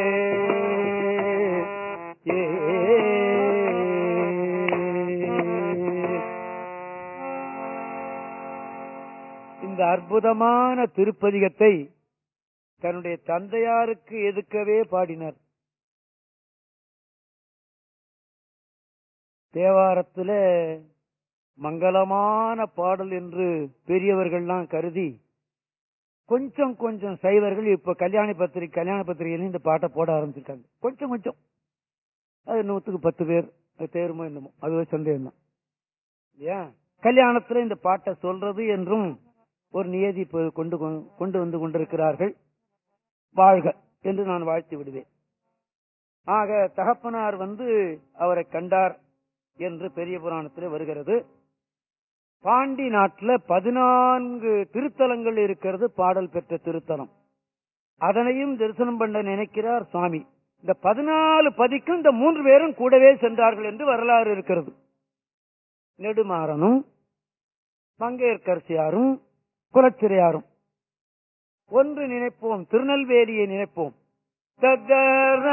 இந்த அற்புதமான திருப்பதிகத்தை தன்னுடைய தந்தையாருக்கு எதுக்கவே பாடினார். தேவாரத்துல மங்களமான பாடல் என்று பெரியவர்கள்லாம் கருதி கொஞ்சம் கொஞ்சம் சைவர்கள் இப்ப கல்யாண பத்திரிகை கல்யாண பத்திரிகையில இந்த பாட்டை போட ஆரம்பிச்சிருக்காங்க. கொஞ்சம் கொஞ்சம். அது நூத்துக்கு பத்து பேர் தேருமோ என்னமோ அது ஒரு சந்தேகம் தான். இல்லையா கல்யாணத்துல இந்த பாட்டை சொல்றது என்றும் ஒரு நியதி கொண்டு கொ- கொண்டு வந்து கொண்டிருக்கிறார்கள். வாழ்க என்று நான் வாழ்த்தி விடுவேன். ஆக தகப்பனார் வந்து அவரை கண்டார். என்று பெரிய புராணத்தில் வருகிறது. பாண்டி நாட்டில் பதினான்கு திருத்தலங்கள் இருக்கிறது பாடல் பெற்ற திருத்தலம். அதனையும் தரிசனம் பண்ண நினைக்கிறார் சுவாமி இந்த பதினாலு பதிக்கும் இந்த மூன்று பேரும் கூடவே சென்றார்கள் என்று வரலாறு இருக்கிறது. நெடுமாறனும் மங்கையர்கரசியாரும் குலச்சிறையாரும். ஒன்று நினைப்போம் திருநெல்வேலியை நினைப்போம். தத்தன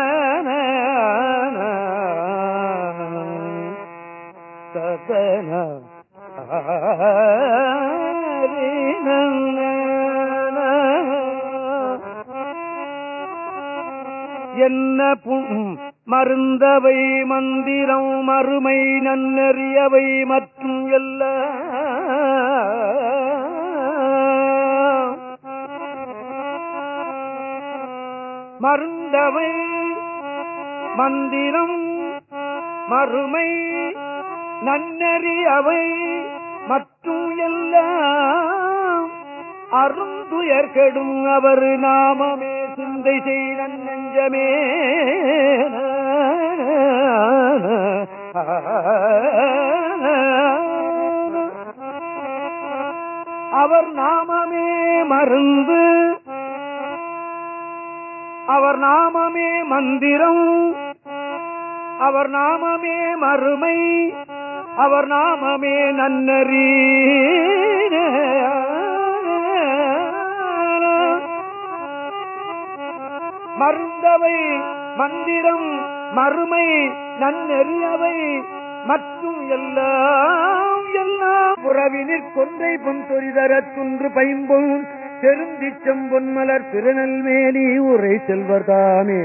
தபன என்ன பும் மருந்தவை மந்திரம் மறுமை நன்னறியவை மற்றும் எல்ல. மருந்தவை மந்திரம் மறுமை நன்னறி அவை மற்றும் எல்லாம் அருந்துயர் கெடும் அவர் நாமமே சிந்தை செய் நெஞ்சமே. அவர் நாமமே மருந்து. அவர் நாமமே மந்திரம். அவர் நாமமே மறுமை. அவர் நாமமே நன்னறி மருந்தவை மந்திரம் மறுமை நன்னெறியவை மற்றும் எல்லாம் எல்லாம் புறவினிற் கொன்றை பொன் தொரிதர துன்று பைம்பொன் செருந்திச்சம் பொன்மலர் திருநெல்வேலி உரை செல்வர்தாமே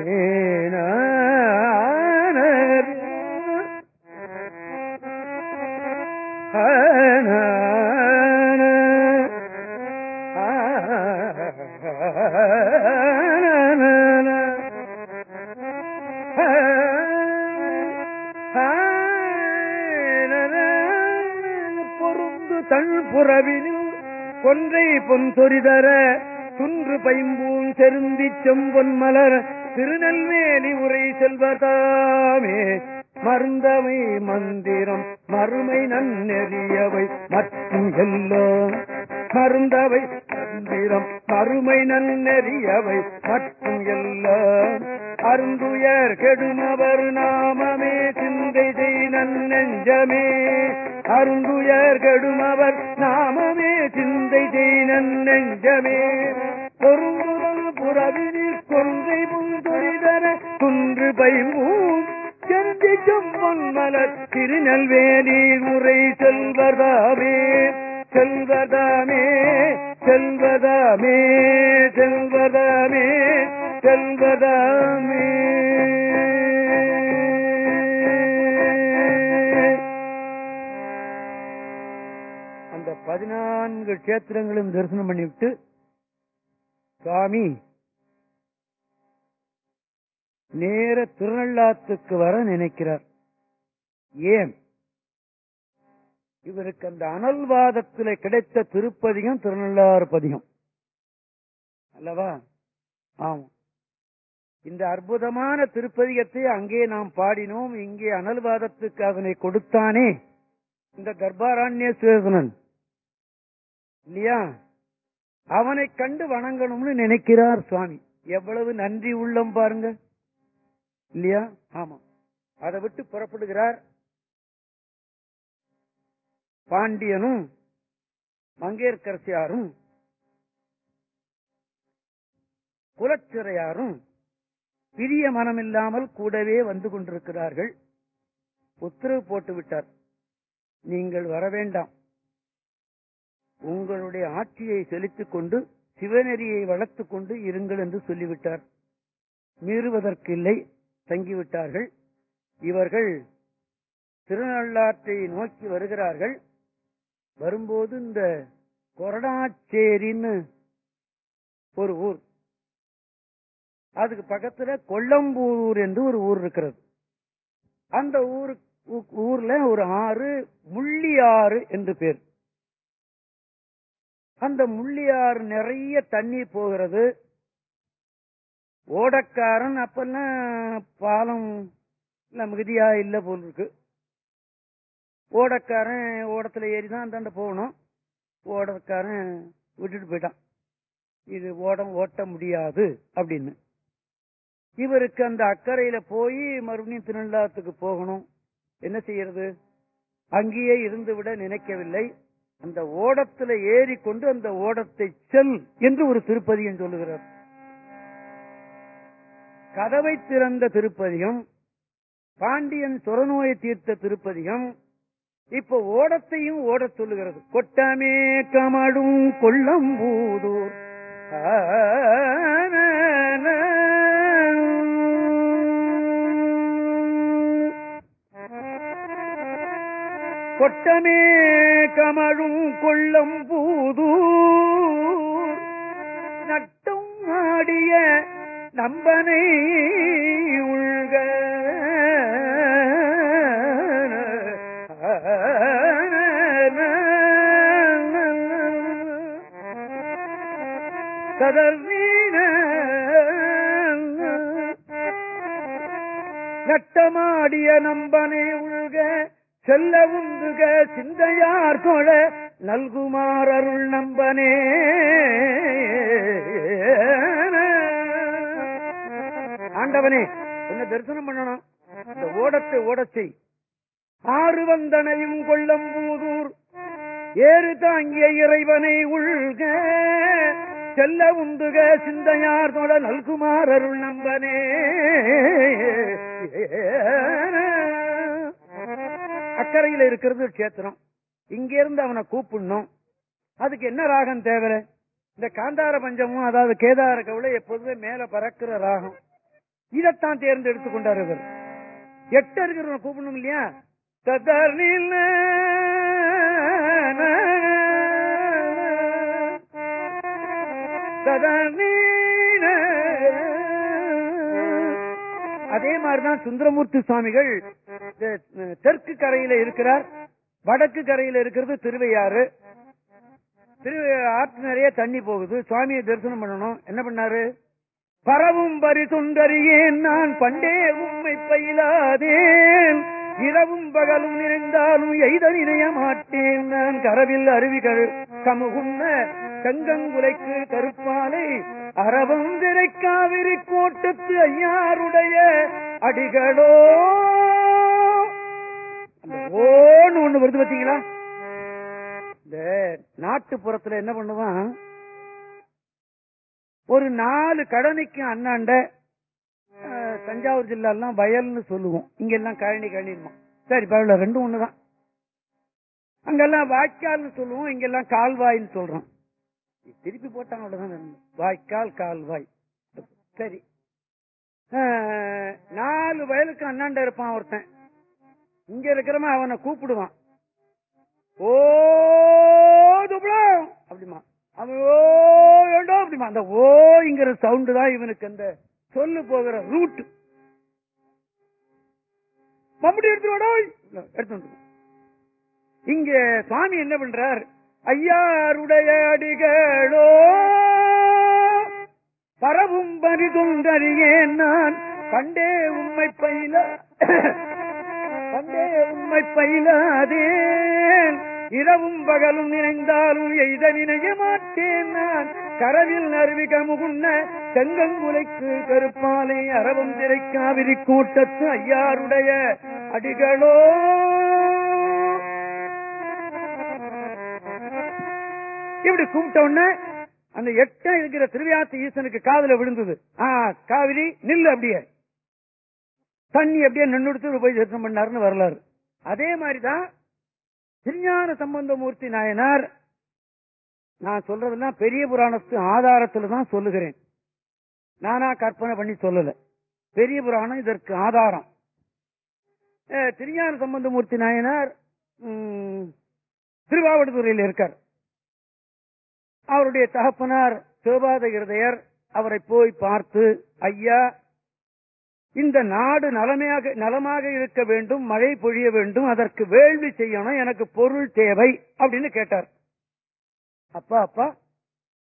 புறவினில் கொன்றை பொன் துன்று பைம்பூன் செருந்தி செம்பொன் மலர் திருநெல்வேலி உரை செல்வதாமே. மருந்தவை மந்திரம் மறுமை நன்னெறியவை மற்றும் எல்லாம் மருந்தவை மந்திரம் மறுமை நன்னெறியவை மற்றும் எல்லாம் அருந்துயர் கெடுமவர் நாமமே சிந்தை செய் நன்னெஞ்சமே அருந்துயர் கெடுமவர் நாமமே சிந்தை செய் நன்னெஞ்சமே பொருந்துதல் புறவினில் கொன்றை முன்தொழிதர குன்று பைமூன் செந்திக்கும் பொன்மலர் திருநெல்வேலி உரை செல்வதாமே செல்வதாமே செல்வதாமே செல்வதாமே செல்வதாமே. அந்த பதினான்கு கஷேத்திரங்களும் தரிசனம் பண்ணிவிட்டு சுவாமி நேர திருநள்ளாத்துக்கு வர நினைக்கிறார். ஏன்? இவருக்கு அந்த அனல்வாதத்தில் கிடைத்த திருப்பதிகம் திருநள்ளாறு பதிகம். அல்லவா? ஆமா இந்த அற்புதமான திருப்பதிகத்தை அங்கே நாம் பாடினோம். இங்கே அனல்வாதத்துக்கு அதனை கொடுத்தானே. இந்த கர்ப்பாரண்ய சேதனன் இல்லையா? அவனை கண்டு வணங்கணும்னு நினைக்கிறார் சுவாமி. எவ்வளவு நன்றி உள்ளம் பாருங்க இல்லையா? ஆமா. அதை விட்டு புறப்படுகிறார் பாண்டியனும் மங்கேற்கரசியாரும் குலச்சிறையாரும் பிரிய மனமில்லாமல் கூடவே வந்து கொண்டிருக்கிறார்கள். உத்தரவு போட்டு விட்டார். நீங்கள் வர வேண்டாம். உங்களுடைய ஆட்சியை செலுத்திக் கொண்டு சிவநெறியை வளர்த்துக் கொண்டு இருங்கள் என்று சொல்லிவிட்டார். மீறுவதற்கில்லை. தங்கிவிட்டார்கள். இவர்கள் திருநள்ளாற்றை நோக்கி வருகிறார்கள். வரும்போது இந்த கொரடாச்சேரின்னு ஒரு ஊர். அதுக்கு பக்கத்துல கொல்லம்பூர் என்று ஒரு ஊர் இருக்கிறது. அந்த ஊரு ஊ- ஊர்ல ஒரு ஆறு முள்ளியாறு என்று பேர். அந்த முள்ளியாறு நிறைய தண்ணீர் போகிறது. ஓடக்காரன் அப்பெல்லாம் பாலம் எல்லாம் மிகுதியா இல்ல போல் இருக்கு ஓடக்காரன் ஓடத்துல ஏறி தான் அந்தாண்ட போகணும். ஓடக்காரன் விட்டுட்டு போயிட்டான். இது ஓடம் ஓட்ட முடியாது அப்படின்னு. இவருக்கு அந்த அக்கறையில போய் மறுபடியும் திருநள்ளாத்துக்கு போகணும். என்ன செய்யறது? அங்கேயே இருந்து விட நினைக்கவில்லை. அந்த ஓடத்துல ஏறிக்கொண்டு அந்த ஓடத்தை செல் என்று ஒரு திருப்பதியம் சொல்லுகிறார். கதவை திறந்த திருப்பதிகம் பாண்டியன் சுரநோயை தீர்த்த திருப்பதிகம் இப்ப ஓடத்தையும் ஓடச் சொல்லுகிறது. கொட்டமே கமடும் கொள்ளம்பூதூர் கொட்டமே கமழும் கொள்ளம்பூதூர் நட்டம் ஆடிய நம்பனை உள்க. கதர்வீன நட்டமாடிய நம்பனை உள்க. செல்ல உந்துக. சிந்தையார் கொழ நல்குமாரருள் நம்பனே. ஆண்டவனே உன்னை தரிசனம் பண்ணணும். இந்த ஓடத்தை ஓடச்சை ஆறு வந்தனையும் கொள்ளம்பூதூர் ஏறு தாங்கிய இறைவனை உள்க. செல்ல உந்துக சிந்தையார் தொட நல்குமார் அருள் நம்பனே அக்கறையில இருக்கிறது கேத்திரம். இங்கிருந்து அவனை கூப்பிடணும். அதுக்கு என்ன ராகம் தேவை இந்த காந்தார பஞ்சமும் அதாவது கேதார கவலை எப்போதுமே மேல பறக்கிற ராகம். இதைத்தான் தேர்ந்தெடுத்து கொண்டார் இவர். எட்ட இருக்கிறவனை கூப்பிடணும் இல்லையா? ததர்னில் அதே மாதிரிதான் சுந்தரமூர்த்தி சுவாமிகள் தெற்கு கரையில இருக்கிறார் வடக்கு கரையில இருக்கிறது திருவையாறு. திரு ஆற்று நிறைய தண்ணி போகுது. சுவாமியை தரிசனம் பண்ணணும். என்ன பண்ணாரு? பரவும் பரிசுந்தறியேன் நான் பண்டே உம்மை பயிலாதேன். இரவும் பகலும் நிறைந்தாலும் எய்த நினைய மாட்டேன். நான் கரவில் அருவிகள் கமுகுன்ன தங்கங்குலைக்கு கருப்பாலை அரவம் திரைக்காவிரி கோட்டத்து ஐயாருடைய அடிகளோ. ஓன்னு ஒண்ணு வருது பாத்தீங்களா? இந்த நாட்டுப்புறத்துல என்ன பண்ணுவான்? ஒரு நாலு கடனைக்கு அண்ணாண்ட தஞ்சாவூர் ஜில்லாலாம் வயல்னு சொல்லுவோம். இங்க எல்லாம் கழனி கழனிமா சரி பரவாயில்ல ரெண்டும் ஒண்ணுதான். அங்கெல்லாம் வாய்க்கால்னு சொல்லுவோம் இங்கெல்லாம் கால்வாய்ன்னு சொல்றோம். திருப்பி போட்டாங்க அவ்வளவுதான். வாய்க்கால் கால்வாய். சரி. நாலு வயலுக்கு அண்ணாண்ட இருப்பான் ஒருத்தன். இங்க இருக்கிறவன் அவனை கூப்பிடுவான். ஓ துப்ளம் அப்படிமா அவன் ஓ ஏண்டோ அப்படிமா அந்த ஓங்கிற சவுண்ட் தான் இவனுக்கு அந்த சொல்லு போகிற ரூட் மம்படி எடுத்து எடுத்து இங்க சுவாமி என்ன பண்றார்? ஐயாருடைய அடிகளோ பரவும் பரிதுந்தறியேன் நான். கண்டே உண்மை பயில கண்டே உண்மை பயிலாதேன். இரவும் பகலும் நினைந்தாலும் எய்த நினைய மாட்டேன் நான். கரவில் அருவிக கமுகுன்ன செங்கங்குலைக்கு கருப்பாலை அரவம் திரைக்காவிரி கூட்டத்து ஐயாருடைய அடிகளோ. இப்படி கூப்பிட்ட உடனே அந்த எட்ட இருக்கிற திருவியாத்து ஈசனுக்கு காதுல விழுந்தது. ஆ காவிரி நில்லு அப்படியே. தண்ணி அப்படியே நின்னுடுத்து போய் தரிசனம் பண்ணாருன்னு வரலாறு. அதே மாதிரிதான் திருஞான சம்பந்தமூர்த்தி நாயனார் நான் சொல்றதெல்லாம் பெரிய புராணத்து ஆதாரத்துல தான் சொல்லுகிறேன். நானா கற்பனை பண்ணி சொல்லல. பெரிய புராணம் இதற்கு ஆதாரம். திருஞான சம்பந்தமூர்த்தி நாயனார் திருவாவடுதுறையில் இருக்கார். அவருடைய தகப்பனார் சிவபாத இருதயர் அவரை போய் பார்த்து ஐயா இந்த நாடு நலமையாக நலமாக இருக்க வேண்டும் மழை பொழிய வேண்டும் அதற்கு வேள்வி செய்யணும் எனக்கு பொருள் தேவை அப்படின்னு கேட்டார். அப்பா அப்பா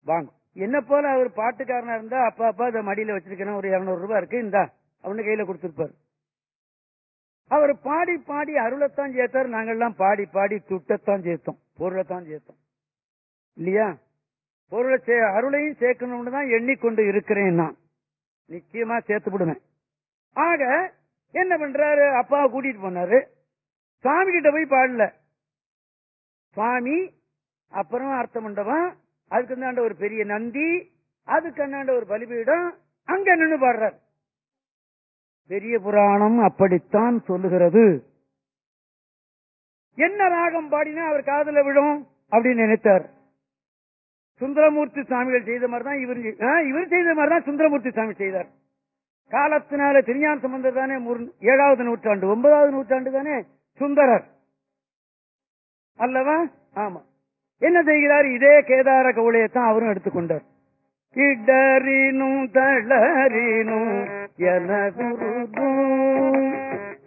வாங்க. என்ன போல அவர் பாட்டுக்காரனா இருந்தா அப்பா அப்பா இதை மடியில வச்சிருக்கேன் ஒரு இருநூறு ரூபாய் இருக்கு இந்தா அவனு கையில கொடுத்திருப்பார். அவர் பாடி பாடி அருளைத்தான் சேர்த்தார் நாங்கள்லாம் பாடி பாடி துட்டத்தான் சேர்த்தோம் பொருளைத்தான் சேர்த்தோம் இல்லையா? பொருளை அருளையும் சேர்க்கணும்னு தான் எண்ணிக்கொண்டு இருக்கிறேன் நான். நிச்சயமா சேர்த்து விடுவேன். ஆக என்ன பண்றாரு? அப்பாவை கூட்டிட்டு போனாரு. சாமி கிட்ட போய் பாடல. சுவாமி அப்புறம் அர்த்த மண்டபம் அதுக்கு அந்தாண்ட ஒரு பெரிய நந்தி அதுக்கு அந்தாண்ட ஒரு பலிபீடம் அங்க நின்று பாடுறார். பெரிய புராணம் அப்படித்தான் சொல்லுகிறது. என்ன ராகம் பாடினா அவர் காதல விழும் அப்படின்னு நினைத்தார். சுந்தரமூர்த்தி சுவாமிகள் செய்த மாதிரி தான் இவர் ஆ, இவர் செய்த மாதிரி தான் சுந்தரமூர்த்தி சுவாமி செய்தார். காலத்தினால திருஞான சம்பந்தர் தானே ஏழாவது நூற்றாண்டு ஒன்பதாவது நூற்றாண்டு தானே சுந்தரர். அல்லவா? ஆமா. என்ன செய்கிறார்? இதே கேதார கவுளையத்தான் அவரும் எடுத்துக்கொண்டார் இடறினும் தளரினும் என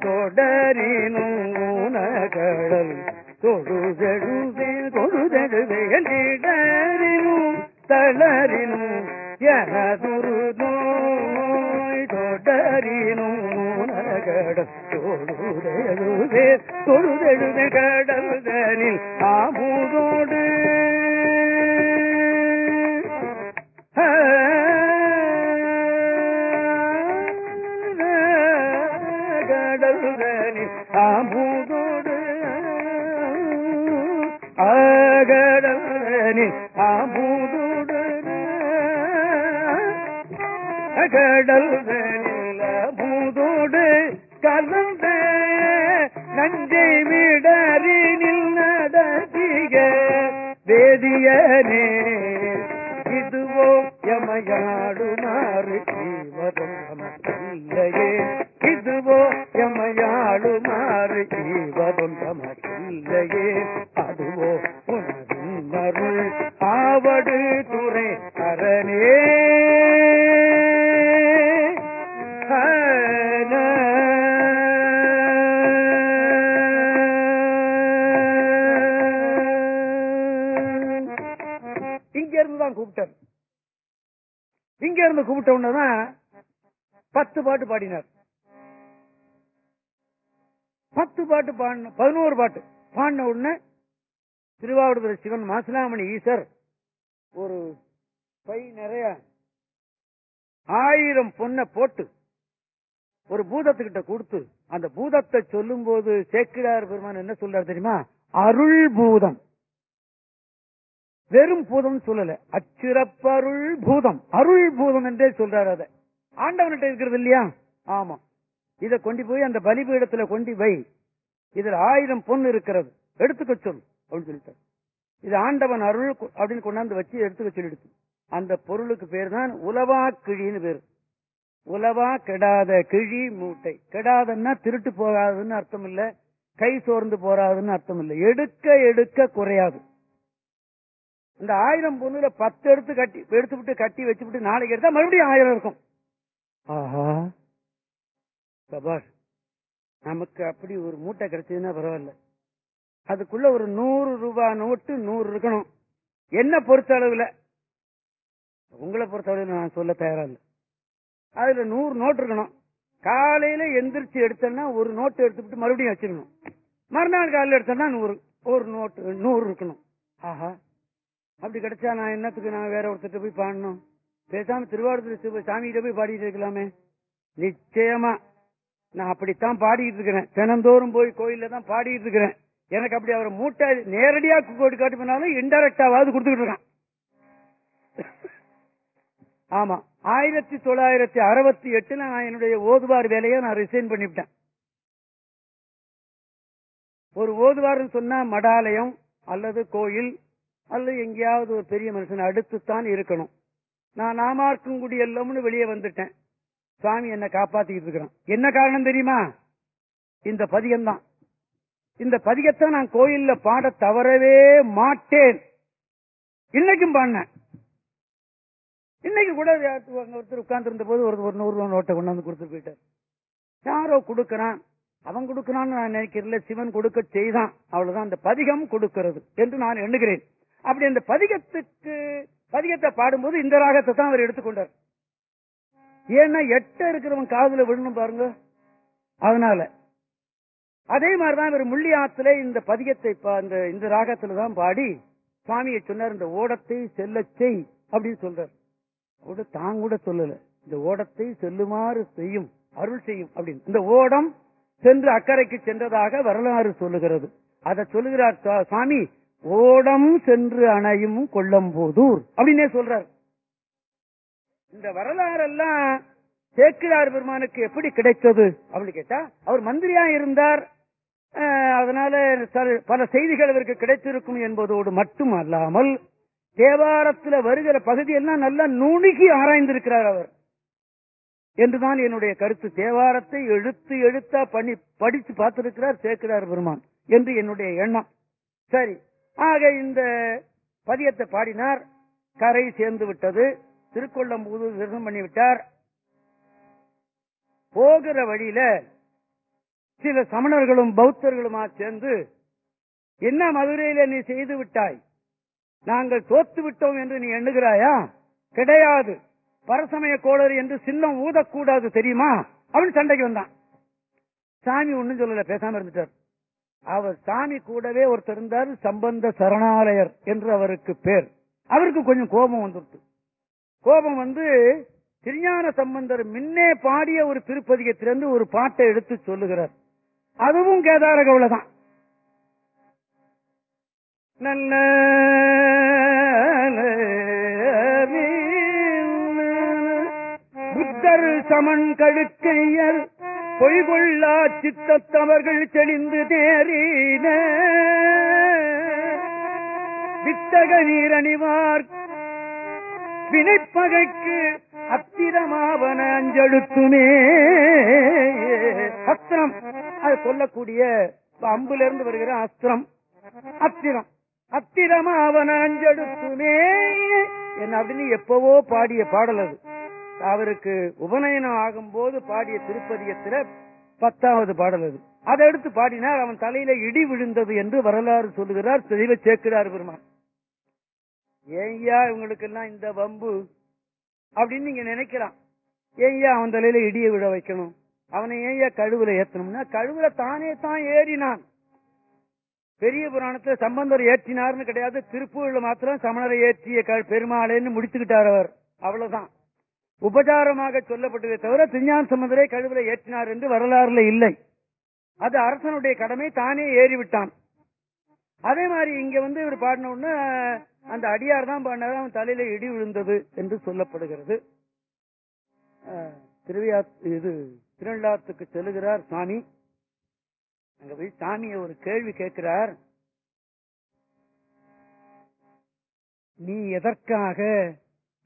தொடரினும் ஊனகடல் தொழுதெழுதே தொழுதெழுதைகள் இடரினும் தளரினும் எனதுருதோய் கரினும் தொழுதெழுதே தொழுதெழுதே கடல்தனில் ஆமுதோடு கடல்தனில் ஆமுதோடு. ஆகடல்தனில் ஆமுதோடு. கடல்தனில் கலந்த நஞ்சை விடறினில் நடத்திய வேதியனே இதுவோ எமையாடுமாறு ஜீவதம் நமக்கில்லையே இதுவோ எமையாடுமாறு ஜீவதம் நமக்கில்லையே அதுவோ உனதின் ஆவடு துறை அரணே கூப்பிட்டார். இங்க இருந்து கூப்பிட்ட உடனேதான் பத்து பாட்டு பாடினார். பத்து பாட்டு பாடின பதினோரு பாட்டு பாடின உடனே திருவாவூர் சிவன் மாசிலாமணி ஈசர் ஒரு பை நிறைய ஆயிரம் பொண்ணை போட்டு ஒரு பூதத்துக்கிட்ட கொடுத்து அந்த பூதத்தை சொல்லும் போது சேக்கிடார் பெருமான் என்ன சொல்றாரு தெரியுமா? அருள் பூதம். வெறும் பூதம் சொல்லல. அச்சிறப்பருள் பூதம். அருள் பூதம் என்றே சொல்றாரு அதை. ஆண்டவன்கிட்ட இருக்கிறது இல்லையா? ஆமா. இதை கொண்டு போய் அந்த பலிபீடத்துல கொண்டு வை. இதுல ஆயிரம் பொண்ணு இருக்கிறது. எடுத்துக்க சொல் அப்படின்னு சொல்லிட்டார். இது ஆண்டவன் அருள் அப்படின்னு கொண்டாந்து வச்சு எடுத்துக்க சொல்லிடுச்சு. அந்த பொருளுக்கு பேர் தான் உலவா கிழின்னு பேர். உலவா கெடாத கிழி மூட்டை. கெடாதன்னா திருட்டு போகாதுன்னு அர்த்தம் இல்ல. கை சோர்ந்து போறாதுன்னு அர்த்தம் இல்ல. எடுக்க எடுக்க குறையாது. இந்த ஆயிரம் பொண்ணுல பத்து எடுத்து கட்டி எடுத்து விட்டு கட்டி வச்சு விட்டு நாளைக்கு எடுத்தா மறுபடியும் ஆயிரம் இருக்கும். ஆஹா. சபாஷ் நமக்கு அப்படி ஒரு மூட்டை கிடைச்சதுன்னா பரவாயில்ல. அதுக்குள்ள ஒரு நூறு ரூபாய் நோட்டு நூறு இருக்கணும். என்ன பொறுத்த அளவுல? உங்களை பொறுத்த அளவுல நான் சொல்ல தயாரா இல்லை. அதுல நூறு நோட்டு இருக்கணும். காலையில எந்திரிச்சு எடுத்தேன்னா ஒரு நோட்டு எடுத்துட்டு மறுபடியும் வச்சிருக்கணும் மறுநாள் காலையில் எடுத்தேன்னா நூறு ஒரு நோட்டு நூறு இருக்கணும். ஆஹா. அப்படி கிடைச்சா நான் என்னத்துக்கு நான் வேற ஒருத்தர் போய் பாடணும்? பேசாம திருவாரூர் சிவ சாமிகிட்ட போய் பாடிட்டு இருக்கலாமே. நிச்சயமா. நான் அப்படித்தான் பாடிட்டு இருக்கிறேன். தினந்தோறும் போய் கோயில்ல தான் பாடிட்டு இருக்கிறேன். எனக்கு அப்படி அவர் மூட்டை நேரடியா கோடி காட்டு பண்ணாலும் இன்டெரக்டாவது கொடுத்துக்கிட்டு இருக்கான். ஆமா. ஆயிரத்தி தொள்ளாயிரத்தி அறுபத்தி எட்டுல நான் என்னுடைய ஓதுவார் வேலையை நான் ரிசைன் பண்ணிவிட்டேன். ஒரு ஓதுவார்னு சொன்னா மடாலயம் அல்லது கோயில் அல்லது எங்கேயாவது ஒரு பெரிய மனுஷன் அடுத்துத்தான் இருக்கணும். நான் நாமார்க்குங்குடி எல்லாம்னு வெளியே வந்துட்டேன். சுவாமி என்ன காப்பாத்திக்கிட்டு இருக்கிறான். என்ன காரணம் தெரியுமா? இந்த பதிகம் தான் இந்த பதிகத்தை நான் கோயில்ல பாட தவறவே மாட்டேன். இன்னைக்கும் பாடினேன். இன்னைக்கு கூட ஒருத்தர் உட்கார்ந்து இருந்த போது ஒரு ஒரு நூறு ரூபா நோட்டை கொண்டாந்து கொடுத்து போயிட்டார். யாரோ கொடுக்கறான். அவன் கொடுக்கறான்னு நான் நினைக்கிறேன் சிவன் கொடுக்க செய்தான். அவ்வளவுதான். அந்த பதிகம் கொடுக்கிறது என்று நான் எண்ணுகிறேன். அப்படி அந்த பதிகத்துக்கு பதிகத்தை பாடும்போது இந்த ராகத்தை தான் அவர் எடுத்துக்கொண்டார். ஏன்னா எட்ட இருக்கிறவன் காதல விழணும் பாருங்க. அதனால. அதே மாதிரிதான் இவர் முள்ளி ஆத்துல இந்த பதிகத்தை இந்த இந்த ராகத்துல தான் பாடி சுவாமியை சொன்னார் இந்த ஓடத்தை செல்லச் செய் அப்படின்னு சொல்றார். கூட தான் கூட சொல்லல. இந்த ஓடத்தை செல்லுமாறு செய்யும் அருள் செய்யும் அப்படின்னு. இந்த ஓடம் சென்று அக்கறைக்கு சென்றதாக வரலாறு சொல்லுகிறது. அதை சொல்லுகிறார் சுவாமி ஓடம் சென்று அணையும் கொல்லம்போதூர் அப்படின்னே சொல்றார். இந்த வரலாறெல்லாம் சேக்கிழார் பெருமானுக்கு எப்படி கிடைத்தது அப்படின்னு கேட்டா அவர் மந்திரியா இருந்தார். அதனால பல செய்திகள் அவருக்கு கிடைத்திருக்கும் என்பதோடு மட்டும் அல்லாமல் தேவாரத்துல வருகிற பகுதியெல்லாம் நல்லா நுணுகி ஆராய்ந்திருக்கிறார் அவர். என்றுதான் என்னுடைய கருத்து. தேவாரத்தை எழுத்து எழுத்தா பண்ணி படித்து பார்த்திருக்கிறார் சேக்கிரார் பெருமான் என்று என்னுடைய எண்ணம். சரி ஆக இந்த பதியத்தை பாடினார். கரை சேர்ந்து விட்டது. திருக்கொள்ளம்பூது தரிசனம் பண்ணிவிட்டார் போகிற வழியில சில சமணர்களும் பௌத்தர்களுமா சேர்ந்து என்ன மதுரையில நீ செய்து விட்டாய்? நாங்கள் தோத்து விட்டோம் என்று நீ எண்ணுகிறாயா? கிடையாது. பரசமய கோளர் என்று சின்னம் ஊதக்கூடாது தெரியுமா? அவன் சண்டைக்கு வந்தான். சாமி ஒன்னும் சொல்லல பேசாம இருந்துட்டார். அவர் சாமி கூடவே ஒருத்தர் இருந்தார் சம்பந்த சரணாலயர் என்று அவருக்கு பேர். அவருக்கு கொஞ்சம் கோபம் வந்துருக்கு கோபம் வந்து திருஞான சம்பந்தர் முன்னே பாடிய ஒரு திருப்பதிகத்திலிருந்து ஒரு பாட்டை எடுத்து சொல்லுகிறார். அதுவும் கேதார கவுளை தான் நல்ல புத்தர் சமன் கழுக்கையர் பொய்கொள்ளா சித்தத்தவர்கள் தெளிந்து தேறின. வித்தக நீரணிவார் வினைப்பகைக்கு அத்திரமாவன அஞ்செழுத்துமே. அஸ்திரம். அது சொல்லக்கூடிய அம்புல இருந்து வருகிற அஸ்திரம். அத்திரம். அத்திரமாவன அஞ்செழுத்துமே. என்ன அப்படின்னு எப்பவோ பாடிய பாடல் அது. அவருக்கு உபநயனம் ஆகும்போது பாடிய திருப்பதியத்துல பத்தாவது பாடல் அது. அதை எடுத்து பாடினார் அவன் தலையில இடி விழுந்தது என்று வரலாறு சொல்லுகிறார் தெளிவ சேர்க்கிறார் பெருமான். ஏய்யா இவங்களுக்கு எல்லாம் இந்த வம்பு அப்படின்னு நீங்க நினைக்கிறான் ஏய்யா அவன் தலையில இடியை விழ வைக்கணும். அவனை ஏய்யா கழுவுல ஏத்தணும்னா கழுவுல தானே தான் ஏறினான். பெரிய புராணத்துல சம்பந்தர் ஏற்றினார்னு கிடையாது திருப்பூர்ல மாத்திரம் சமணரை ஏற்றிய க- பெருமாளேன்னு முடிச்சுக்கிட்டார் அவர். அவ்வளவுதான். உபச்சாரமாக சொல்லப்பட்டதே தவிர திருஞான சம்பந்தரை கழுவில ஏற்றினார் என்று வரலாறுல இல்லை. அது அரசனுடைய கடமை தானே ஏறிவிட்டான். அதே மாதிரி இங்க வந்து இவர் பாடின அந்த அடியார் தான் பாடினார் அவன் தலையில இடி விழுந்தது என்று சொல்லப்படுகிறது. திருவியா இது திருநள்ளாத்துக்கு செல்லுகிறார் சாமி. அங்க போய் சாமிய ஒரு கேள்வி கேட்கிறார். நீ எதற்காக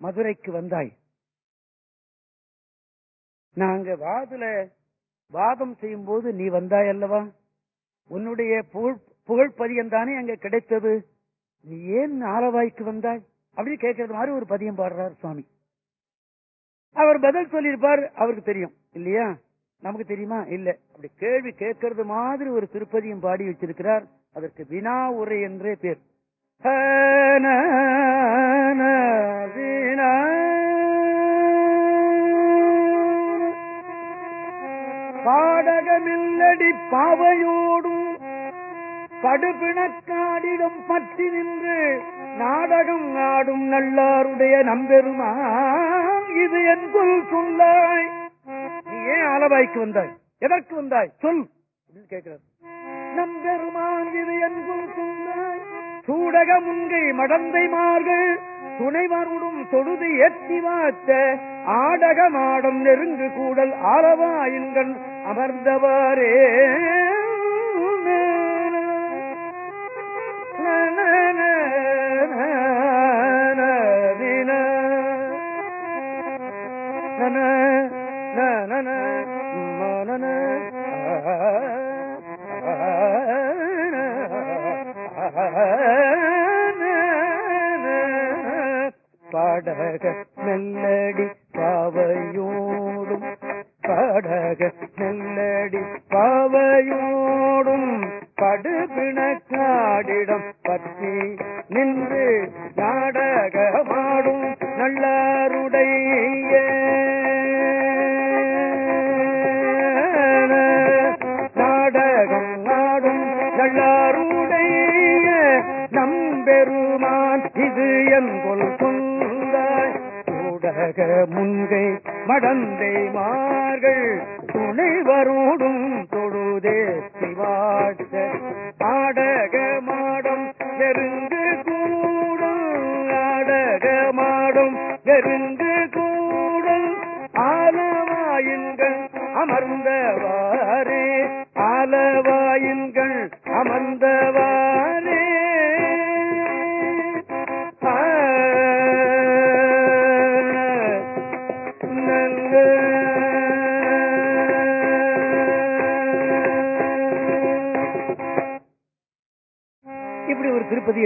மதுரைக்கு வந்தாய்? நாங்க வாதுல வாதம் செய்யும் போது நீ வந்தாய் அல்லவா உன்னுடைய புகழ் புகழ் பதியம் தானே அங்க கிடைத்தது. நீ ஏன் ஆலவாய்க்கு வந்தாய்? அப்படின்னு கேட்கறது மாதிரி ஒரு பதியம் பாடுறார் சுவாமி. அவர் பதில் சொல்லியிருப்பார் அவருக்கு தெரியும். இல்லையா? நமக்கு தெரியுமா? இல்ல. அப்படி கேள்வி கேட்கறது மாதிரி ஒரு திருப்பதியும் பாடி வச்சிருக்கிறார். அதற்கு வினா உரை என்றே பேர். வினா. பாடகமில்லடி பாவையோடும் படுபிணக்காடிடம் பற்றி நின்று நாடகம் ஆடும் நல்லாருடைய நம்பெருமான் இது என் சொல் சொல்லாய். நீ ஏன் ஆலவாய்க்கு வந்தாய்? எதற்கு வந்தாய்? சொல். அப்படின்னு கேட்கிறார். நம்பெருமான் இது என் சொல் சொல்லாய். சூடக முன்கை மடந்தைமார்கள் துணைவருடும் தொழுது எத்தி வாத்த ஆடக மாடம் நெருங்கு கூடல் ஆரவாயின்கண் அமர்ந்தவாரே.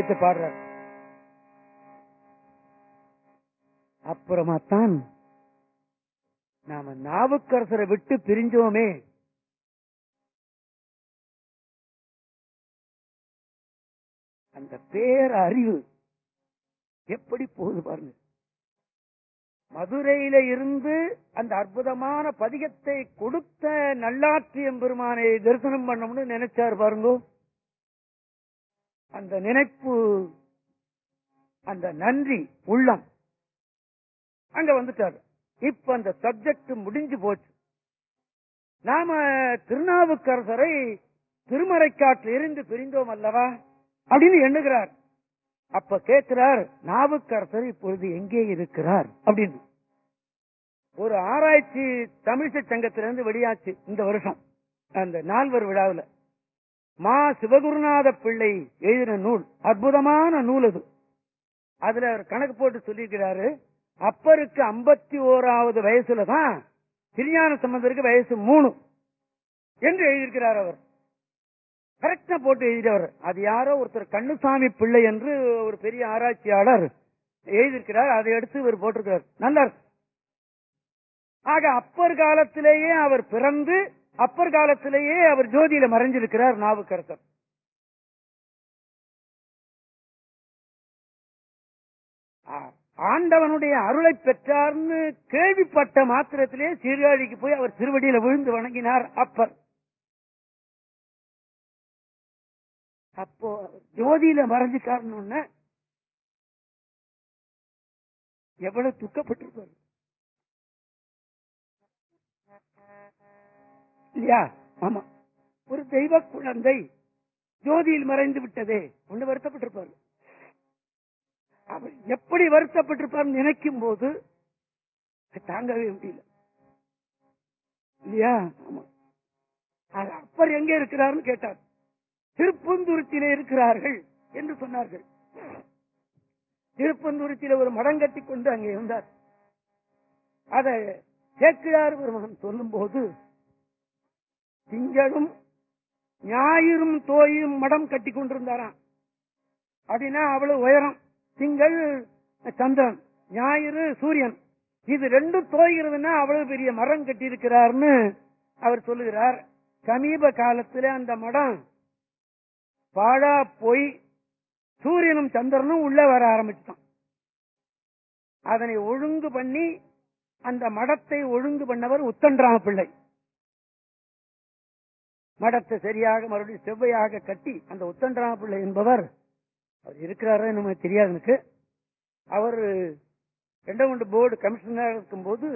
எடுத்து பாடுறார். அப்புறமா தான் நாம நாவுக்கரசரை விட்டு பிரிஞ்சோமே. அந்த பேர் அறிவு எப்படி போகுது பாருங்க. மதுரையில இருந்து அந்த அற்புதமான பதிகத்தை கொடுத்த நல்லாட்சி எம்பெருமானை தரிசனம் பண்ணணும்னு நினைச்சார் பாருங்க. அந்த நினைப்பு அந்த நன்றி உள்ளம். அங்க வந்துட்டாரு. இப்ப அந்த சப்ஜெக்ட் முடிஞ்சு போச்சு. நாம திருநாவுக்கரசரை திருமறைக்காட்டில் இருந்து பிரிந்தோம் அல்லவா? அப்படின்னு எண்ணுகிறார். அப்ப கேட்கிறார் நாவுக்கரசர் இப்பொழுது எங்கே இருக்கிறார்? அப்படின்னு. ஒரு ஆராய்ச்சி தமிழிசை சங்கத்திலிருந்து வெளியாச்சு இந்த வருஷம். அந்த நால்வர் விழாவில். மா சிவகுருநாத பிள்ளை எழுதின நூல் அற்புதமான நூல் அது. அதுல அவர் கணக்கு போட்டு சொல்லியிருக்கிறாரு அப்பருக்கு ஐம்பத்தி ஓராவது வயசுலதான் திருஞான சம்பந்தருக்கு வயசு மூணு என்று எழுதியிருக்கிறார் அவர். கரெக்டா போட்டு எழுதியவர். அது யாரோ ஒருத்தர் கண்ணுசாமி பிள்ளை என்று ஒரு பெரிய ஆராய்ச்சியாளர் எழுதியிருக்கிறார். அதை எடுத்து இவர் போட்டிருக்கிறார். நல்லா ஆக அப்பர் காலத்திலேயே அவர் பிறந்து அப்பர் காலத்திலேயே அவர் ஜோதியில மறைஞ்சிருக்கிறார் நாவுக்கரசர். ஆண்டவனுடைய அருளை பெற்றார்னு கேள்விப்பட்ட மாத்திரத்திலே சீர்காழிக்கு போய் அவர் திருவடியில விழுந்து வணங்கினார் அப்பர். அப்போ ஜோதியில மறைஞ்சிட்டாருன்னு எவ்வளவு துக்கப்பட்டிருப்பார். இல்லையா? ஆமா. ஒரு தெய்வ குழந்தை ஜோதியில் மறைந்து விட்டதே ஒண்ணு வருத்தப்பட்டிருப்பார். அவர் எப்படி வருத்தப்பட்டிருப்பார் நினைக்கும் போது தாங்கவே முடியல. இல்லையா? ஆமா. அது அப்பர் எங்க இருக்கிறார்னு கேட்டார். திருப்பந்துருத்திலே இருக்கிறார்கள் என்று சொன்னார்கள். திருப்பந்துருத்தில ஒரு மடம் கட்டி கொண்டு அங்கே இருந்தார். அதை சேக்கிழார் பெருமகன் சொல்லும் போது திங்களும் ஞாயிறும் தோயும் மடம் கட்டி கொண்டிருந்தாராம். அப்படின்னா அவ்வளவு உயரம். திங்கள் சந்திரன் ஞாயிறு சூரியன். இது ரெண்டும் தோய்கிறதுனா அவ்வளவு பெரிய மரம் கட்டி இருக்கிறார்னு அவர் சொல்லுகிறார். சமீப காலத்துல அந்த மடம் பாழா போய் சூரியனும் சந்திரனும் உள்ள வர ஆரம்பிச்சுட்டான். அதனை ஒழுங்கு பண்ணி அந்த மடத்தை ஒழுங்கு பண்ணவர் உத்தன்றாம பிள்ளை மடத்தை சரியாக மறுபடியும் செவ்வையாக கட்டி அந்த உத்தன்ராம பிள்ளை என்பவர் அவர் இருக்கிறாரோ நம்ம தெரியாது எனக்கு. அவர் ரெண்டகுண்டு போர்டு கமிஷனராக இருக்கும்போது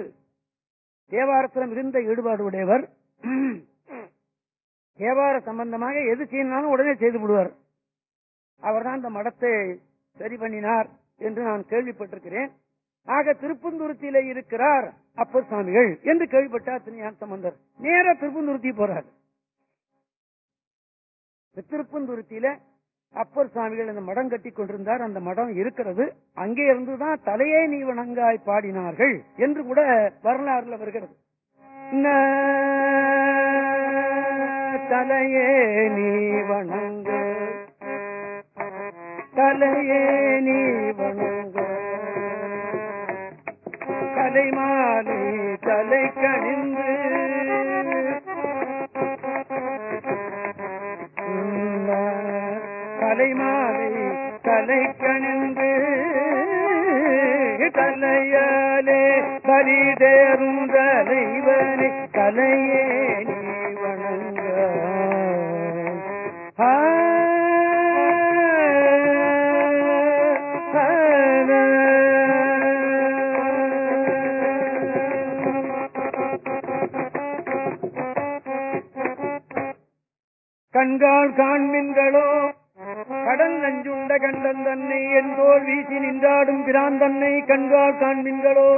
தேவாரத்தில் மிகுந்த ஈடுபாடு உடையவர். தேவார சம்பந்தமாக எது செய்யணும்னாலும் உடனே செய்து விடுவார். அவர் தான் அந்த மடத்தை சரி பண்ணினார் என்று நான் கேள்விப்பட்டிருக்கிறேன். ஆக திருப்பந்துருத்தியில இருக்கிறார் அப்பர் சுவாமிகள் என்று கேள்விப்பட்டார் திருஞான சம்பந்தர். நேர திருப்பந்துருத்தி போறார். திருப்பந்துருத்தியில அப்பர் சுவாமிகள் அந்த மடம் கட்டி கொண்டிருந்தார். அந்த மடம் இருக்கிறது. அங்கே இருந்துதான் தலையே நீ வணங்காய் பாடினார்கள் என்று கூட வரலாறுல வருகிறது. தலையே நீ வணங்க தலையே நீ வணங்க கலைமாலை தலை கணிந்து கலைமாலை தலை கணிந்து தலையாலே பலிதேறும் தலைவனை தலையே நீ வணங்க. கண்கால் காண்மின்களோ கடல் நஞ்சுண்ட கண்டன் தன்னை என்போல் வீசி நின்றாடும் பிரான் தன்னை கண்கால் காண்மின்களோ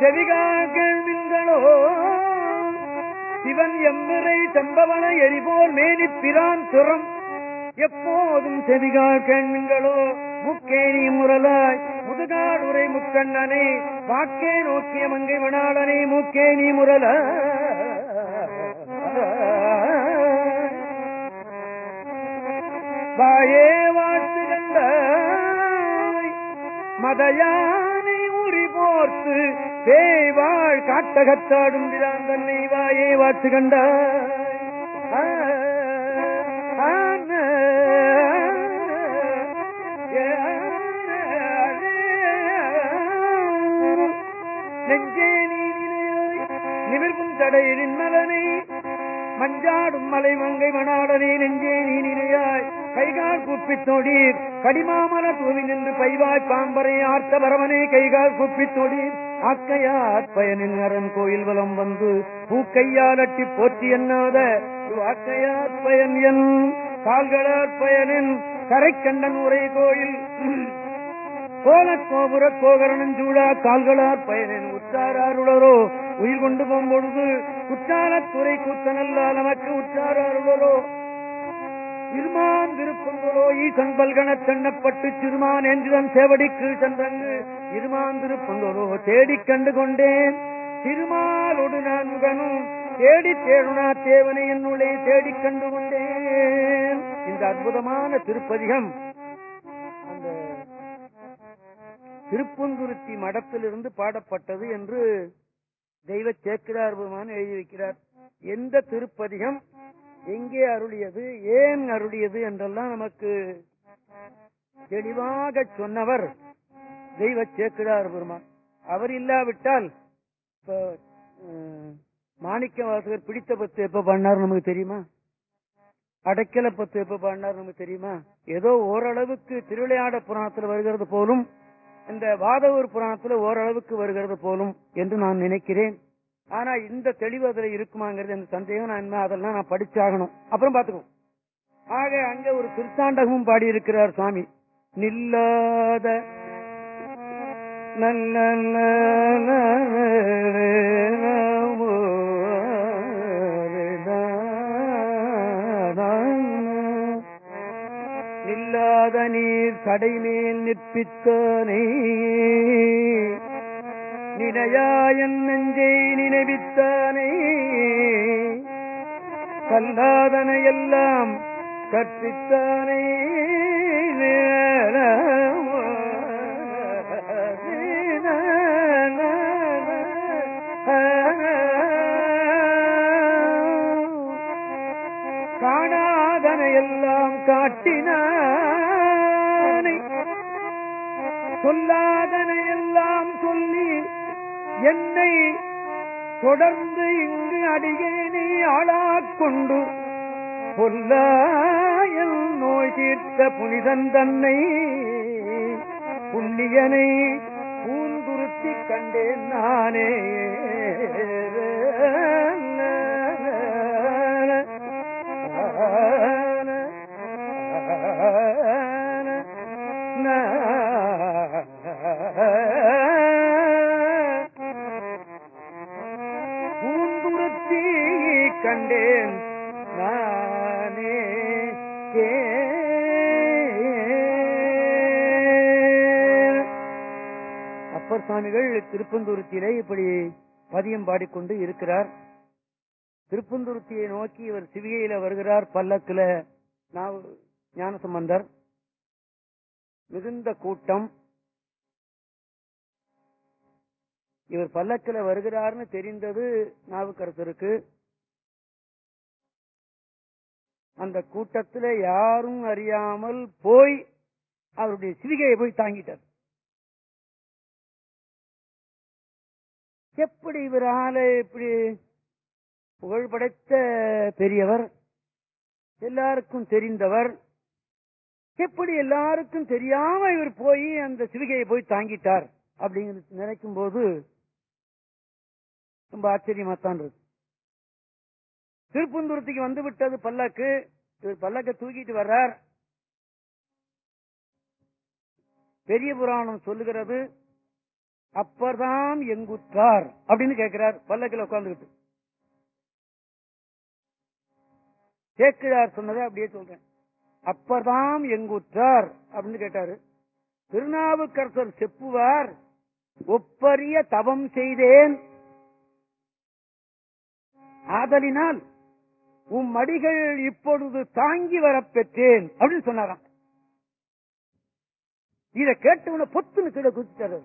செவிகால் கேள்வின்களோ சிவன் எம்மிறை சம்பவன எரிபோர் மேனி பிரான் துறம் எப்போதும் செவிகால் கேள்வின்களோ முக்கேணி முரலாய் முதுகாடுரை முக்கண்ணனை. வாக்கே நோக்கிய மங்கை மணாளனை மூக்கேணி முரலாய். வாயே வாழ்த்து கண்டாய் மதயானை உரி போர்த்து பேய்வாள் காட்டகத்தாடும் பிரான் தன்னை வாயே வாழ்த்து கண்டாய் நெஞ்சே நீ நினையாய் நிமிர்வும் தடையிலின் மலனை மஞ்சாடும் மலை மங்கை மணாடனே நெஞ்சே நீ நினையாய் கைகால் கூப்பித் தொடீர். கடிமாமல தூவி நின்று பைவாய் பாம்பரை ஆர்த்த பரவனே கைகால் கூப்பித் தொடீர். ஆக்கையார் பயனின் அரண் கோயில் வலம் வந்து பூக்கையால் அட்டி போற்றி என்னாத ஆக்கையார் பயன் என் கால்களார் பயனின் கரைக்கண்டன் உரை கோயில். கோலக் கோபுர கோகரணம் கால்களார் பயனின் உற்றாராருளரோ உயிர் கொண்டு போம்பொழுது குற்றாலத் துறை கூத்தனல்லா நமக்கு உற்றாராருளரோ திருமான் திருப்பங்களோ ஈசன் பல்கணத் தெண்ணப்பட்டு சிறுமான் என்றுதன் சேவடிக்கு சென்றங்கு திருமான் திருப்பங்களோ தேடிக் கண்டு கொண்டேன் திருமாலோடு நான் முகனும் தேடி தேடுனா தேவனை என்னுள்ளே தேடிக் கண்டு கொண்டேன் இந்த அற்புதமான திருப்பதிகம் அந்த திருப்பங்குருத்தி மடத்திலிருந்து பாடப்பட்டது என்று தெய்வ சேக்கிரார் பெருமான் எழுதி வைக்கிறார். எந்த திருப்பதிகம்? எங்கே அருளியது ஏன் அருளியது என்றெல்லாம் நமக்கு தெளிவாக சொன்னவர் தெய்வ சேக்கிரார் பெருமான். அவர் இல்லாவிட்டால் இப்ப மாணிக்க வாசகர் பிடித்த பத்து எப்ப பண்ணார் நமக்கு தெரியுமா? அடைக்கல பத்து எப்ப பாடினார் நமக்கு தெரியுமா? ஏதோ ஓரளவுக்கு திருவிளையாட புராணத்தில் வருகிறது போலும் இந்த வாதவூர் புராணத்துல ஓரளவுக்கு வருகிறது போலும் என்று நான் நினைக்கிறேன். ஆனா இந்த தெளிவு அதுல இருக்குமாங்கிறது எனக்கு சந்தேகம் நான் இனிமே அதெல்லாம் நான் படிச்சாகணும். அப்புறம் பாத்துக்கோ ஆக அங்க ஒரு திருத்தாண்டகமும் பாடி இருக்கிறார் சுவாமி நில்லாத நல்ல நில்லாத நீர் கடைமேல் நிற்பித்தானே. நினையாயன் நெஞ்சை நினைவித்தானே? கல்லாதன எல்லாம் கற்பித்தானே? காணாதனையெல்லாம் காட்டினானை. சொல்லாதனை என்னை தொடர்ந்து இங்கு அடியேனை ஆளாக்கொண்டு பொல்லாயல் நோய் தீர்த்த புனிதன் தன்னை புண்ணியனை பூந்துருத்தி கண்டேன் நானே. கண்டேன். நானே அப்பர் சுவாமிகள் திருப்பந்துருத்தியிலே இப்படி பதியம் பாடிக்கொண்டு இருக்கிறார். திருப்பந்துருத்தியை நோக்கி இவர் சிவிகையில வருகிறார். பல்லக்குல ஞானசம்பந்தர். மிகுந்த கூட்டம். இவர் பல்லக்கில வருகிறார்னு தெரிந்தது நாவுக்கரசருக்கு. அந்த கூட்டத்துல யாரும் அறியாமல் போய் அவருடைய சிவிகையை போய் தாங்கிட்டார். எப்படி இவரால இப்படி புகழ் படைத்த பெரியவர் எல்லாருக்கும் தெரிந்தவர் எப்படி எல்லாருக்கும் தெரியாம இவர் போய் அந்த சிவிகையை போய் தாங்கிட்டார் அப்படிங்கிறது நினைக்கும் போது ரொம்ப ஆச்சரியமா தான் இருக்கு. திருப்பந்தூரத்துக்கு வந்து விட்டது பல்லக்கு. இவர் பல்லக்க தூக்கிட்டு வர்றார். பெரிய புராணம் சொல்லுகிறது அப்பதான் எங்குத்தார் அப்படின்னு கேட்கிறார் பல்லக்கில் உட்கார்ந்துகிட்டு. சேக்கிழார் சொன்னதை அப்படியே சொல்றேன். அப்பதாம் எங்குற்றார் அப்படின்னு கேட்டாரு. திருநாவுக்கரசர் செப்புவார் ஒப்பரிய தவம் செய்தேன். ஆதலினால் உம் மடிகள் இப்பொழுது தாங்கி வரப் பெற்றேன் அப்படின்னு சொன்னாராம். இத கேட்டவன பொத்துன்னு கீழே குதித்தாரு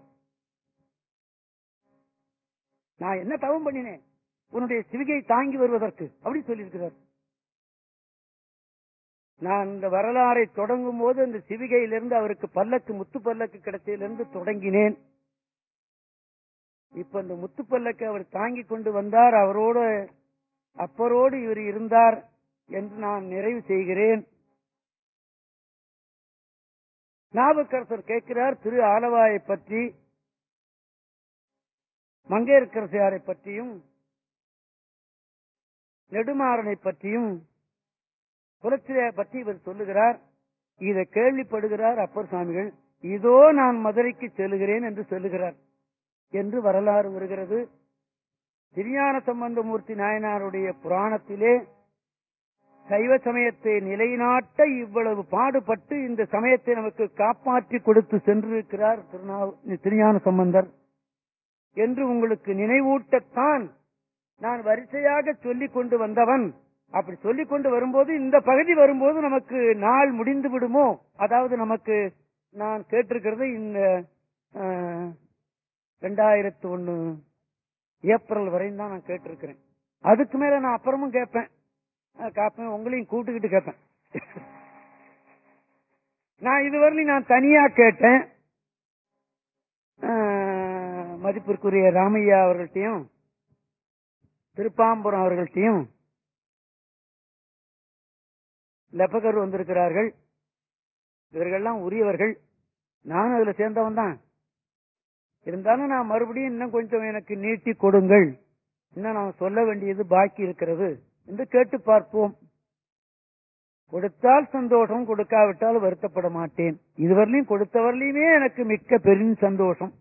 நான் என்ன தவம் பண்ணினேன்? உன்னுடைய சிவிகை தாங்கி வருவதற்கு அப்படின்னு சொல்லியிருக்கிறார். நான் இந்த வரலாறை தொடங்கும் போது அந்த சிவிகையிலிருந்து அவருக்கு பல்லக்கு முத்து பல்லக்கு கிடைச்சதிலிருந்து தொடங்கினேன். இப்ப இந்த முத்து பல்லக்கு அவர் தாங்கி கொண்டு வந்தார் அவரோட அப்பரோடு இவர் இருந்தார் என்று நான் நிறைவு செய்கிறேன். ஞாபகரசர் கேட்கிறார் திரு ஆலவாயை பற்றி மங்கையர்கரசியாரை பற்றியும் நெடுமாறனை பற்றியும் குலச்சிரையை பற்றி இவர் சொல்லுகிறார். இதை கேள்விப்படுகிறார் அப்பர் சுவாமிகள் இதோ நான் மதுரைக்கு செல்லுகிறேன் என்று சொல்லுகிறார். என்று வரலாறு வருகிறது. திருஞான சம்பந்தமூர்த்தி நாயனாருடைய புராணத்திலே சைவ சமயத்தை நிலைநாட்ட இவ்வளவு பாடுபட்டு இந்த சமயத்தை நமக்கு காப்பாற்றி கொடுத்து சென்றிருக்கிறார் திருஞான சம்பந்தர். என்று உங்களுக்கு நினைவூட்டத்தான் நான் வரிசையாக சொல்லிக் கொண்டு வந்தவன். அப்படி சொல்லிக் கொண்டு வரும்போது இந்த பகுதி வரும்போது நமக்கு நாள் முடிந்து விடுமோ? அதாவது நமக்கு நான் கேட்டிருக்கிறது இந்த ரெண்டாயிரத்து ஒன்னு ஏப்ரல் வரையும் தான் நான் கேட்டிருக்கிறேன். அதுக்கு மேல நான் அப்புறமும் கேட்பேன். காப்பேன். உங்களையும் கூட்டுக்கிட்டு கேட்பேன். நான் இதுவரையிலும் நான் தனியா கேட்டேன். மதிப்பிற்குரிய ராமையா அவர்கள்ட்டையும் திருப்பாம்புரம் அவர்கள்ட்டையும் லெபகர் வந்திருக்கிறார்கள். இவர்கள்லாம் உரியவர்கள். நானும் அதுல சேர்ந்தவன் தான் இருந்தாலும் நான் மறுபடியும் இன்னும் கொஞ்சம் எனக்கு நீட்டி கொடுங்கள். இன்னும் நான் சொல்ல வேண்டியது பாக்கி இருக்கிறது என்று கேட்டு பார்ப்போம். கொடுத்தால் சந்தோஷம் கொடுக்காவிட்டால் வருத்தப்பட மாட்டேன். இதுவரையிலும் கொடுத்தவரையிலுமே எனக்கு மிக்க பெரும் சந்தோஷம்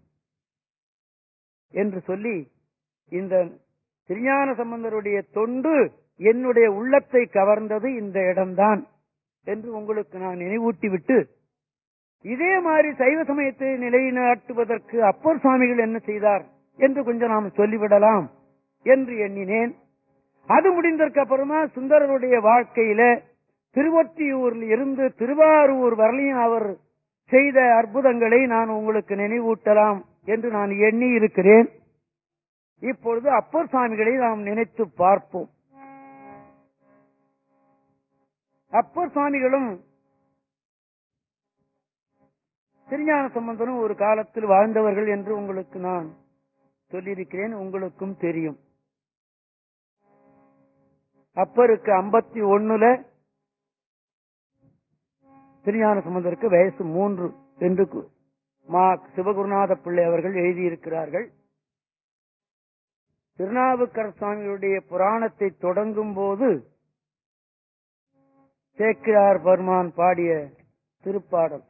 என்று சொல்லி இந்த திருஞான சம்பந்தருடைய தொண்டு என்னுடைய உள்ளத்தை கவர்ந்தது இந்த இடம்தான் என்று உங்களுக்கு நான் நினைவூட்டிவிட்டு இதே மாதிரி சைவ சமயத்தை நிலைநாட்டுவதற்கு அப்பர் சுவாமிகள் என்ன செய்தார் என்று கொஞ்சம் நாம் சொல்லிவிடலாம் என்று எண்ணினேன். அது முடிந்ததற்கு அப்புறமா சுந்தரருடைய வாழ்க்கையில திருவொற்றியூரில் இருந்து திருவாரூர் வரலையும் அவர் செய்த அற்புதங்களை நான் உங்களுக்கு நினைவூட்டலாம் என்று நான் எண்ணி இருக்கிறேன் இப்பொழுது அப்பர் சுவாமிகளை நாம் நினைத்து பார்ப்போம். அப்பர் சுவாமிகளும் திருஞான சம்பந்தனும் ஒரு காலத்தில் வாழ்ந்தவர்கள் என்று உங்களுக்கு நான் சொல்லியிருக்கிறேன் உங்களுக்கும் தெரியும். அப்பருக்கு ஐம்பத்தி ஒண்ணுல திருஞான சம்பந்தருக்கு வயசு மூன்று என்று கு- மா சிவகுருநாத பிள்ளை அவர்கள் எழுதியிருக்கிறார்கள். திருநாவுக்கர சுவாமியுடைய புராணத்தை தொடங்கும் போது சேக்கிரார் பர்மான் பாடிய திருப்பாடல்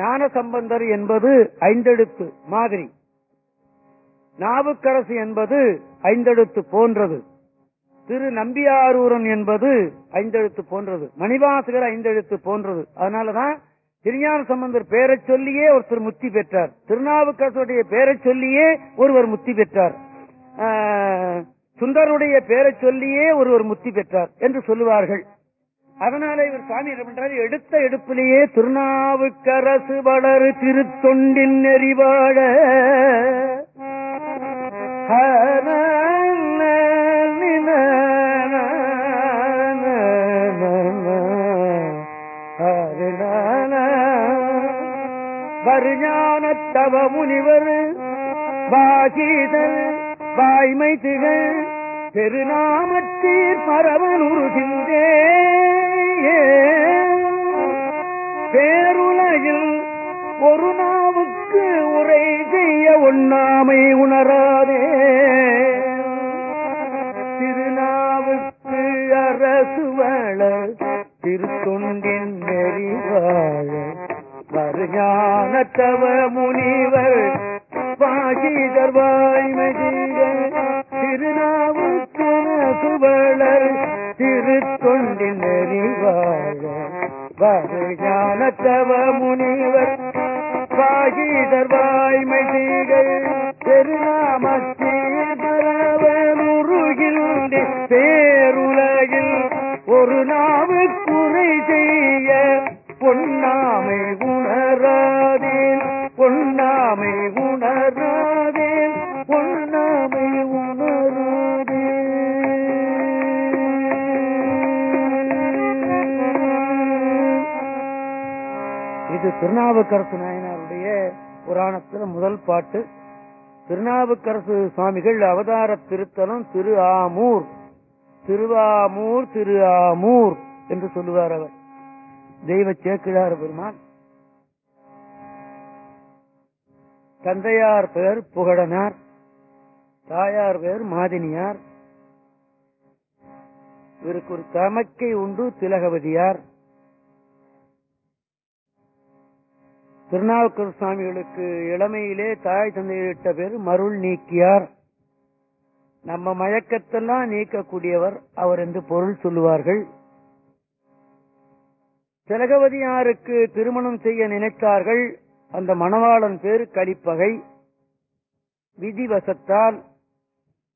ஞான சம்பந்தர் என்பது ஐந்தெழுத்து மாதிரி. நாவுக்கரசு என்பது ஐந்தெழுத்து போன்றது. திரு நம்பியாரூரன் என்பது ஐந்தெழுத்து போன்றது. மணிவாசகர் ஐந்தெழுத்து போன்றது. அதனாலதான் திருஞான சம்பந்தர் பேரை சொல்லியே ஒருத்தர் முத்தி பெற்றார். திருநாவுக்கரசுடைய பேரை சொல்லியே ஒருவர் முத்தி பெற்றார். சுந்தருடைய பேரை சொல்லியே ஒருவர் முத்தி பெற்றார் என்று சொல்லுவார்கள். அதனால இவர் சுவாமி என்ன பண்றாரு? எடுத்த எடுப்பிலேயே திருநாவுக்கரசு வளரு திருத்தொண்டின் நெறிவாழ. வருஞான தவ முனிவர் வாகீதர் வாய்மை திகழ் பெருநாமத்தீர் வேலையே பேருலகில் ஒரு நாவுக்கு உரை செய்ய ஒண்ணாமை உணராதே. திருநாவுக்கு அரசு வாழ திருத்தொண்டின் நெறிவாழ வருஞான தவ முனிவர் வளர் பாகிதர்வாய்மதிக திருநாவுக்கன சுவளர் திருத்தொண்டின் நெறிவாழ வருஞானத்தவ முனிவர். பாகிதர்வாய் மகிழ திருநாமத்தில் பரவலுருகின்ற பேருலகில் ஒரு நாவுக்கு பாட்டு திருநாவுக்கரசு சுவாமிகள் அவதார திருத்தலம் திரு ஆமூர். திருவாமூர் திரு ஆமூர் என்று சொல்லுவார் அவர். தெய்வ சேக்கிழார் பெருமான் தந்தையார் பெயர் புகழனார். தாயார் பெயர் மாதினியார். இவருக்கு ஒரு தமக்கை உண்டு திலகவதியார். திருநாவுக்கர் சுவாமிகளுக்கு இளமையிலே தாய் தந்தையிட்ட பேர் மருள் நீக்கியார். நம்ம மயக்கத்தெல்லாம் நீக்கக்கூடியவர் அவர் என்று பொருள் சொல்லுவார்கள். திலகவதியாருக்கு திருமணம் செய்ய நினைத்தார்கள். அந்த மணவாளன் பேர் கலிப்பகை. விதிவசத்தால்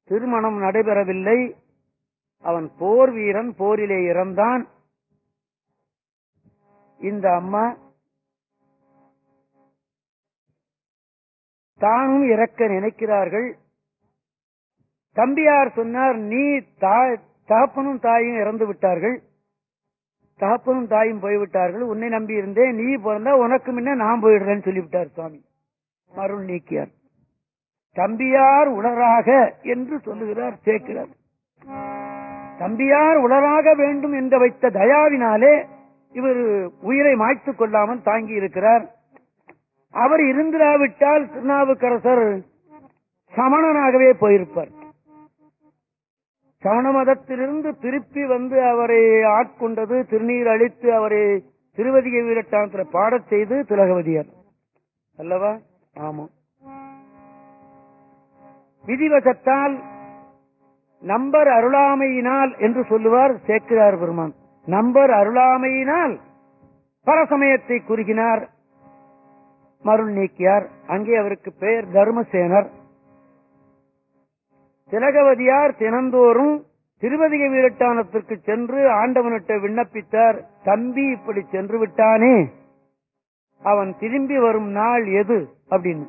திருமணம் நடைபெறவில்லை. அவன் போர் வீரன் போரிலே இறந்தான். இந்த அம்மா தானும் இறக்க நினைக்கிறார்கள். தம்பியார் சொன்னார் நீ தகப்பனும் தாயும் இறந்து விட்டார்கள். தகப்பனும் தாயும் போய்விட்டார்கள். உன்னை நம்பி இருந்தேன். நீ பிறந்தா உனக்கு முன்ன நான் போயிடுறேன்னு சொல்லிவிட்டார் சுவாமி. அருள் நீக்கியார். தம்பியார் உணராக என்று சொல்லுகிறார் சேர்க்கிறார். தம்பியார் உளராக வேண்டும் என்று வைத்த தயாவினாலே இவர் உயிரை மாய்த்துக் கொள்ளாமல் தாங்கி இருக்கிறார் அவர் இருந்திராவிட்டால் திருநாவுக்கரசர் சமணனாகவே போயிருப்பார். சமண மதத்திலிருந்து திருப்பி வந்து அவரை ஆட்கொண்டது திருநீர் அழித்து அவரை திருவதிகை வீரட்டானத்தில் பாடச் செய்து திலகவதியார். அல்லவா? ஆமா. விதிவசத்தால் நம்பர் அருளாமையினால் என்று சொல்லுவார் சேக்கிரார் பெருமான். நம்பர் அருளாமையினால் பரசமயத்தை குறுகினார் மருள் நீக்கியார். அங்கே அவருக்கு பெயர் தர்மசேனர். திலகவதியார் தினந்தோறும் திருவதிக வீரட்டானத்திற்கு சென்று ஆண்டவனிட்ட விண்ணப்பித்தார். தம்பி இப்படி சென்று விட்டானே. அவன் திரும்பி வரும் நாள் எது? அப்படின்னு.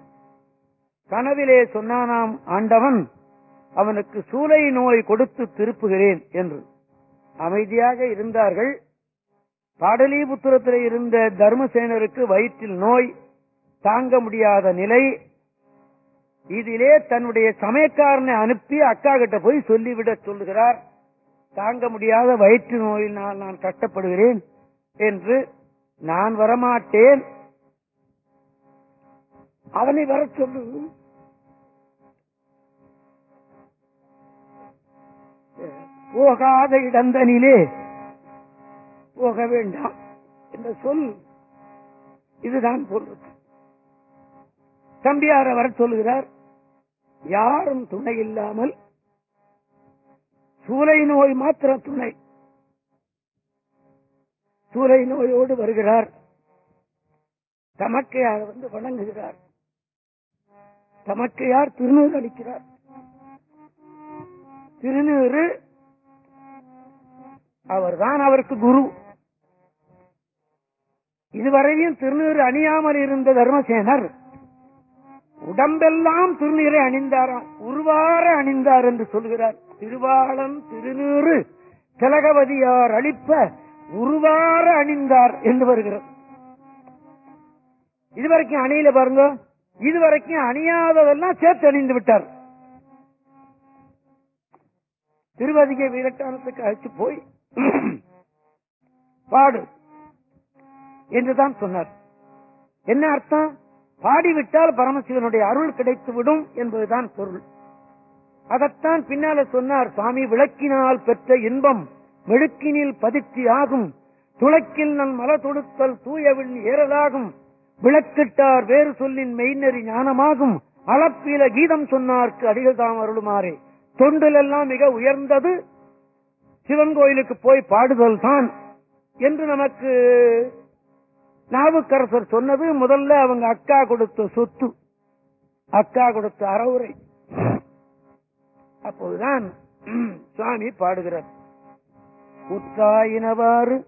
கனவிலே சொன்னானாம் ஆண்டவன் அவனுக்கு சூளை நோய் கொடுத்து திருப்புகிறேன் என்று. அமைதியாக இருந்தார்கள். பாடலிபுத்திரத்தில் இருந்த தர்மசேனருக்கு வயிற்றில் நோய் தாங்க முடியாத நிலை. இதிலே தன்னுடைய சமயக்காரனை அனுப்பி அக்கா கிட்ட போய் சொல்லிவிட சொல்லுகிறார். தாங்க முடியாத வயிற்று நோயினால் நான் கஷ்டப்படுகிறேன் என்று நான் வரமாட்டேன். அவனை வர சொல்லு. போகாத இடந்தனிலே போக வேண்டாம். என்ற சொல்? இதுதான் பொருள் தம்பியார் வர சொல்லுகிறார் யாரும் துணை இல்லாமல் சூலை நோய் மாத்திரம் துணை. சூலை நோயோடு வருகிறார். தமக்கையார் வந்து வணங்குகிறார். தமக்கையார் திருநூறு அளிக்கிறார். திருநூறு அவர்தான் அவருக்கு குரு. இதுவரையும் திருநூறு அணியாமல் இருந்த தர்மசேனர் உடம்பெல்லாம் திருநீரை அணிந்தாராம். உருவார அணிந்தார் என்று சொல்கிறார். திருவாளம் திருநீறு திலகவதியார் அளிப்ப உருவார அணிந்தார் என்று வருகிறது. இதுவரைக்கும் அணியில பாருங்க. இதுவரைக்கும் அணியாததெல்லாம் சேர்த்து அணிந்து விட்டார். திருவதிகை வீரட்டானத்துக்கு அழைச்சு போய் பாடு என்றுதான் சொன்னார். என்ன அர்த்தம்? பாடிவிட்டால் பரமசிவனுடைய அருள் கிடைத்து விடும் என்பதுதான் பொருள். அதைத்தான் பின்னால சொன்னார் சுவாமி விளக்கினால் பெற்ற இன்பம் மெழுக்கினில் பதிச்சி ஆகும் துளக்கில் நன் மல தொடுத்தல் தூயவில் ஏறலாகும். விளக்கிட்டார் வேறு சொல்லின் மெய்நெறி ஞானமாகும். அளப்பில கீதம் சொன்னார்க்கு அடிகதாம் அருளுமாறே. தொண்டில் எல்லாம் மிக உயர்ந்தது. சிவன் கோயிலுக்கு போய் பாடுதல் தான் என்று நமக்கு நாவுக்கரசர் சொன்னது முதல்ல அவங்க அக்கா கொடுத்த சொத்து. அக்கா கொடுத்த அறவுரை. அப்போதுதான் சுவாமி பாடுகிறார். உற்றாயினவாறு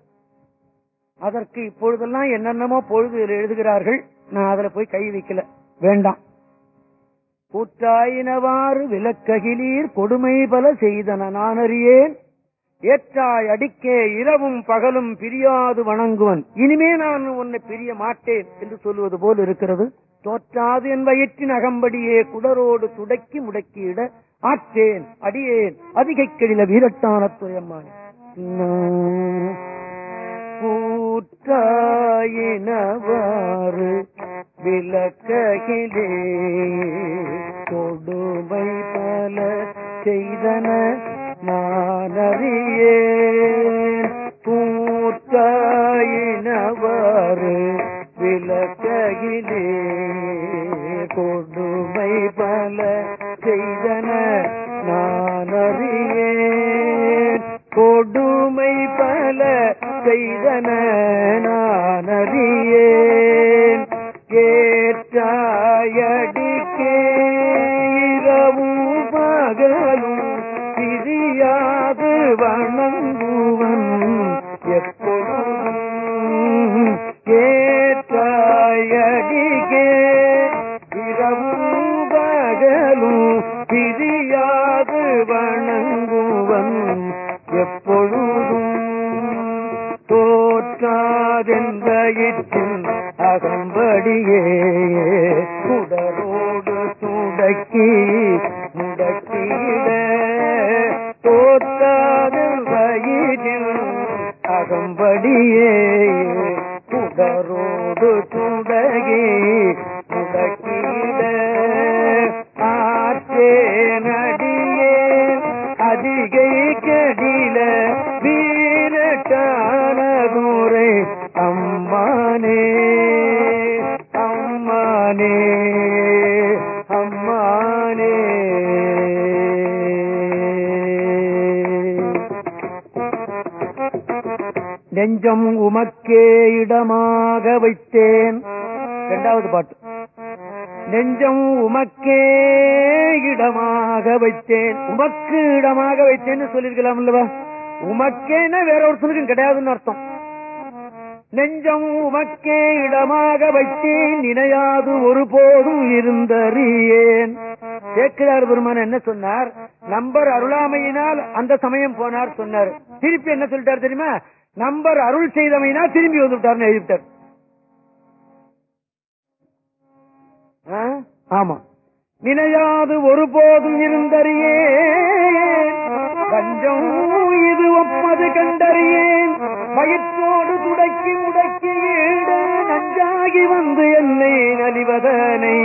அதற்கு இப்பொழுதெல்லாம் என்னென்னமோ பொழுது எழுதுகிறார்கள். நான் அதுல போய் கை வைக்கல. வேண்டாம். கூற்றாயினவாறு விலக்ககிலீர் கொடுமை பல செய்தன நான் அறியேன். ஏற்றாய் அடிக்கே இரவும் பகலும் பிரியாது வணங்குவன். இனிமே நான் உன்னை பிரிய மாட்டேன் என்று சொல்லுவது போல் இருக்கிறது. தோற்றாது என் வயிற்றின் அகம்படியே குடரோடு துடக்கி முடக்கியிட. ஆற்றேன் அடியேன் அதிகை கெழில வீரட்டான துயம்மான் கூற்றாயினவாறு விளக்ககிலே கொடுமை பல செய்தன. நான் அறியேன் பூத்தாயினவாறு விளக்ககிலே. உமக்கு வைத்தேன்னு சொல்லிருக்கலாம் இல்லவா உமக்கேன்னா வேற ஒருத்தனுக்கும் கிடையாதுன்னு அர்த்தம். நெஞ்சம் உமக்கே இடமாக வைத்தேன் நினையாது ஒருபோதும் இருந்தறியேன். சேக்கிரார் பெருமான் என்ன சொன்னார்? நம்பர் அருளாமையினால் அந்த சமயம் போனார் சொன்னார். திருப்பி என்ன சொல்லிட்டார் தெரியுமா? நம்பர் அருள் செய்தமையினால் திரும்பி வந்துட்டார்னு எழுதிட்டார் ஆமா. நினையாது ஒருபோதும் இருந்தறியே கஞ்சம் இது ஒப்பது கண்டறியேன். வயிற்றோடு துடக்கி முடக்கி ஈடு நஞ்சாகி வந்து என்னை நலிவதனை.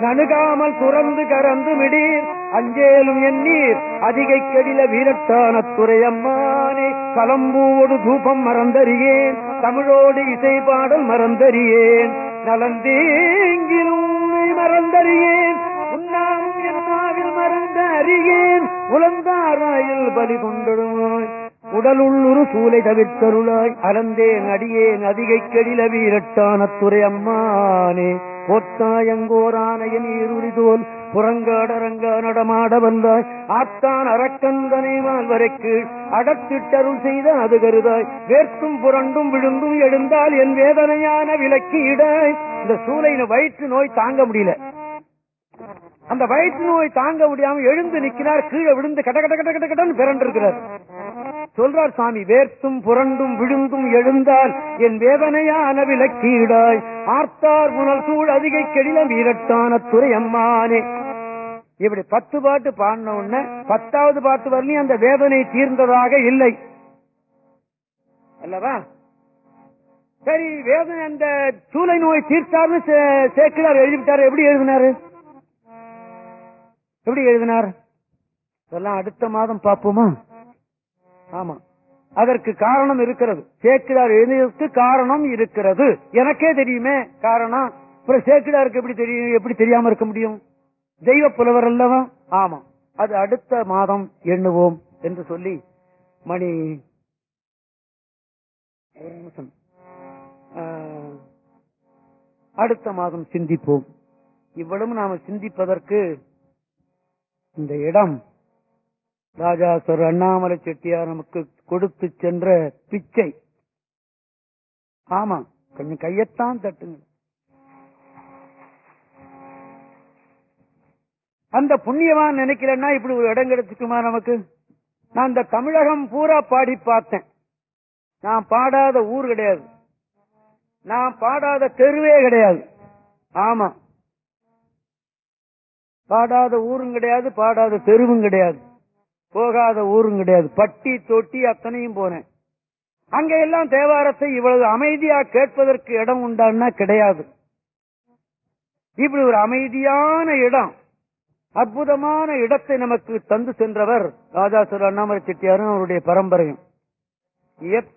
நணுகாமல் துறந்து கறந்து மிடீர் அஞ்சேலும் எண்ணீர். அதிகை கடில வீரட்டான துறையம்மானே கலம்பூவோடு தூபம் மறந்தறியேன். தமிழோடு இசை பாடல் மறந்தறியேன் நலந்தேங்கிலும் மறந்தறியேன். உன்னாமும் என்னாவில் மறந்த அறியேன் உலந்தாராயில் பலி கொண்டிடுவாய் உடலுள்ளுரு சூலை தவித்தருளாய் அறந்தேன் அடியேன் அதிகை கெடில வீரட்டான துறை அம்மானே. பொத்தாயங்கோரானையன் ஈருரிதோல் புறங்காடரங்க நடமாட வந்தாய். ஆத்தான் அறக்கந்தனை வாழ்வரைக்கு அடத்திட்டருள் செய்த அது கருதாய். வேர்த்தும் புரண்டும் விழுந்தும் எழுந்தால் என் வேதனையான விலக்கி இடாய். இந்த சூளையின வயிற்று நோய் தாங்க முடியல. அந்த வயிற்று நோய் தாங்க முடியாம எழுந்து நிக்கிறார் கீழே விழுந்து கட்ட கட கட கட்ட கடன்னு பிறண்டு இருக்கிறார் சொல்றார் சாமி வேர்த்தும் புரண்டும் விழுந்தும் எழுந்தால் என் வேதனையான விலக்கீடாய் ஆர்த்தார் முனல் சூழ் அதிகை கெடிலம் வீரட்டான துறை அம்மானே இப்படி பத்து பாட்டு பாடின உடனே பத்தாவது பாட்டு வரலையும் அந்த வேதனை தீர்ந்ததாக இல்லை. அல்லவா? சரி வேதனை அந்த சூளை நோய் தீர்த்தார்னு சே- எழுதிவிட்டார். எப்படி எழுதினாரு? எப்படி எழுதினார்? இதெல்லாம் அடுத்த மாதம் பார்ப்போமா? ஆமா. அதற்கு காரணம் இருக்கிறது. சேக்கிடார் எழுதியதற்கு காரணம் இருக்கிறது. எனக்கே தெரியுமே காரணம். அப்புறம் சேக்கிடாருக்கு எப்படி தெரியும்? எப்படி தெரியாம இருக்க முடியும்? தெய்வ புலவர் அல்லவா? ஆமா. அது அடுத்த மாதம் எண்ணுவோம் என்று சொல்லி மணி அடுத்த மாதம் சிந்திப்போம். இவ்வளவு நாம சிந்திப்பதற்கு இந்த இடம் ராஜா சொர் அண்ணாமலை செட்டியார் நமக்கு கொடுத்து சென்ற பிச்சை. ஆமா கொஞ்சம் கையத்தான் தட்டுங்க அந்த புண்ணியவான் நினைக்கிறேன்னா இப்படி ஒரு இடம் கிடைச்சிக்குமா நமக்கு? நான் இந்த தமிழகம் பூரா பாடி பார்த்தேன். நான் பாடாத ஊர் கிடையாது. நான் பாடாத தெருவே கிடையாது. ஆமா பாடாத ஊரும் கிடையாது பாடாத தெருவும் கிடையாது. போகாத ஊரும் கிடையாது. பட்டி தொட்டி அத்தனையும் போனேன். அங்க எல்லாம் தேவாரத்தை இவ்வளவு அமைதியா கேட்பதற்கு இடம் உண்டான்னா கிடையாது. இப்படி ஒரு அமைதியான இடம் அற்புதமான இடத்தை நமக்கு தந்து சென்றவர் ராஜாசுர அண்ணாமலை செட்டியாரும் அவருடைய பரம்பரையும். எத்-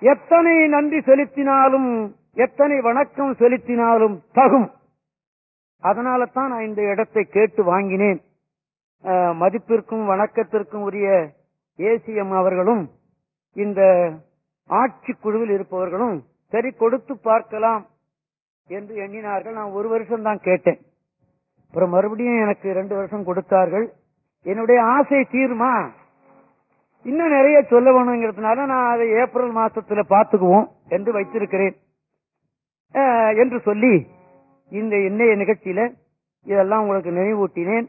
எத்தனை நன்றி செலுத்தினாலும் எத்தனை வணக்கம் செலுத்தினாலும் தகும். அதனால தான் நான் இந்த இடத்தை கேட்டு வாங்கினேன். மதிப்பிற்கும் வணக்கத்திற்கும் உரிய ஏசிஎம் அவர்களும் இந்த ஆட்சி குழுவில் இருப்பவர்களும் சரி கொடுத்து பார்க்கலாம் என்று எண்ணினார்கள். நான் ஒரு வருஷம் தான் கேட்டேன். அப்புறம் மறுபடியும் எனக்கு ரெண்டு வருஷம் கொடுத்தார்கள். என்னுடைய ஆசை தீருமா? இன்னும் நிறைய சொல்ல வேணுங்கிறதுனால நான் அதை ஏப்ரல் மாசத்துல பாத்துக்குவோம் என்று வைத்திருக்கிறேன். என்று சொல்லி இந்த இன்னைய நிகழ்ச்சியில இதெல்லாம் உங்களுக்கு நினைவூட்டினேன்.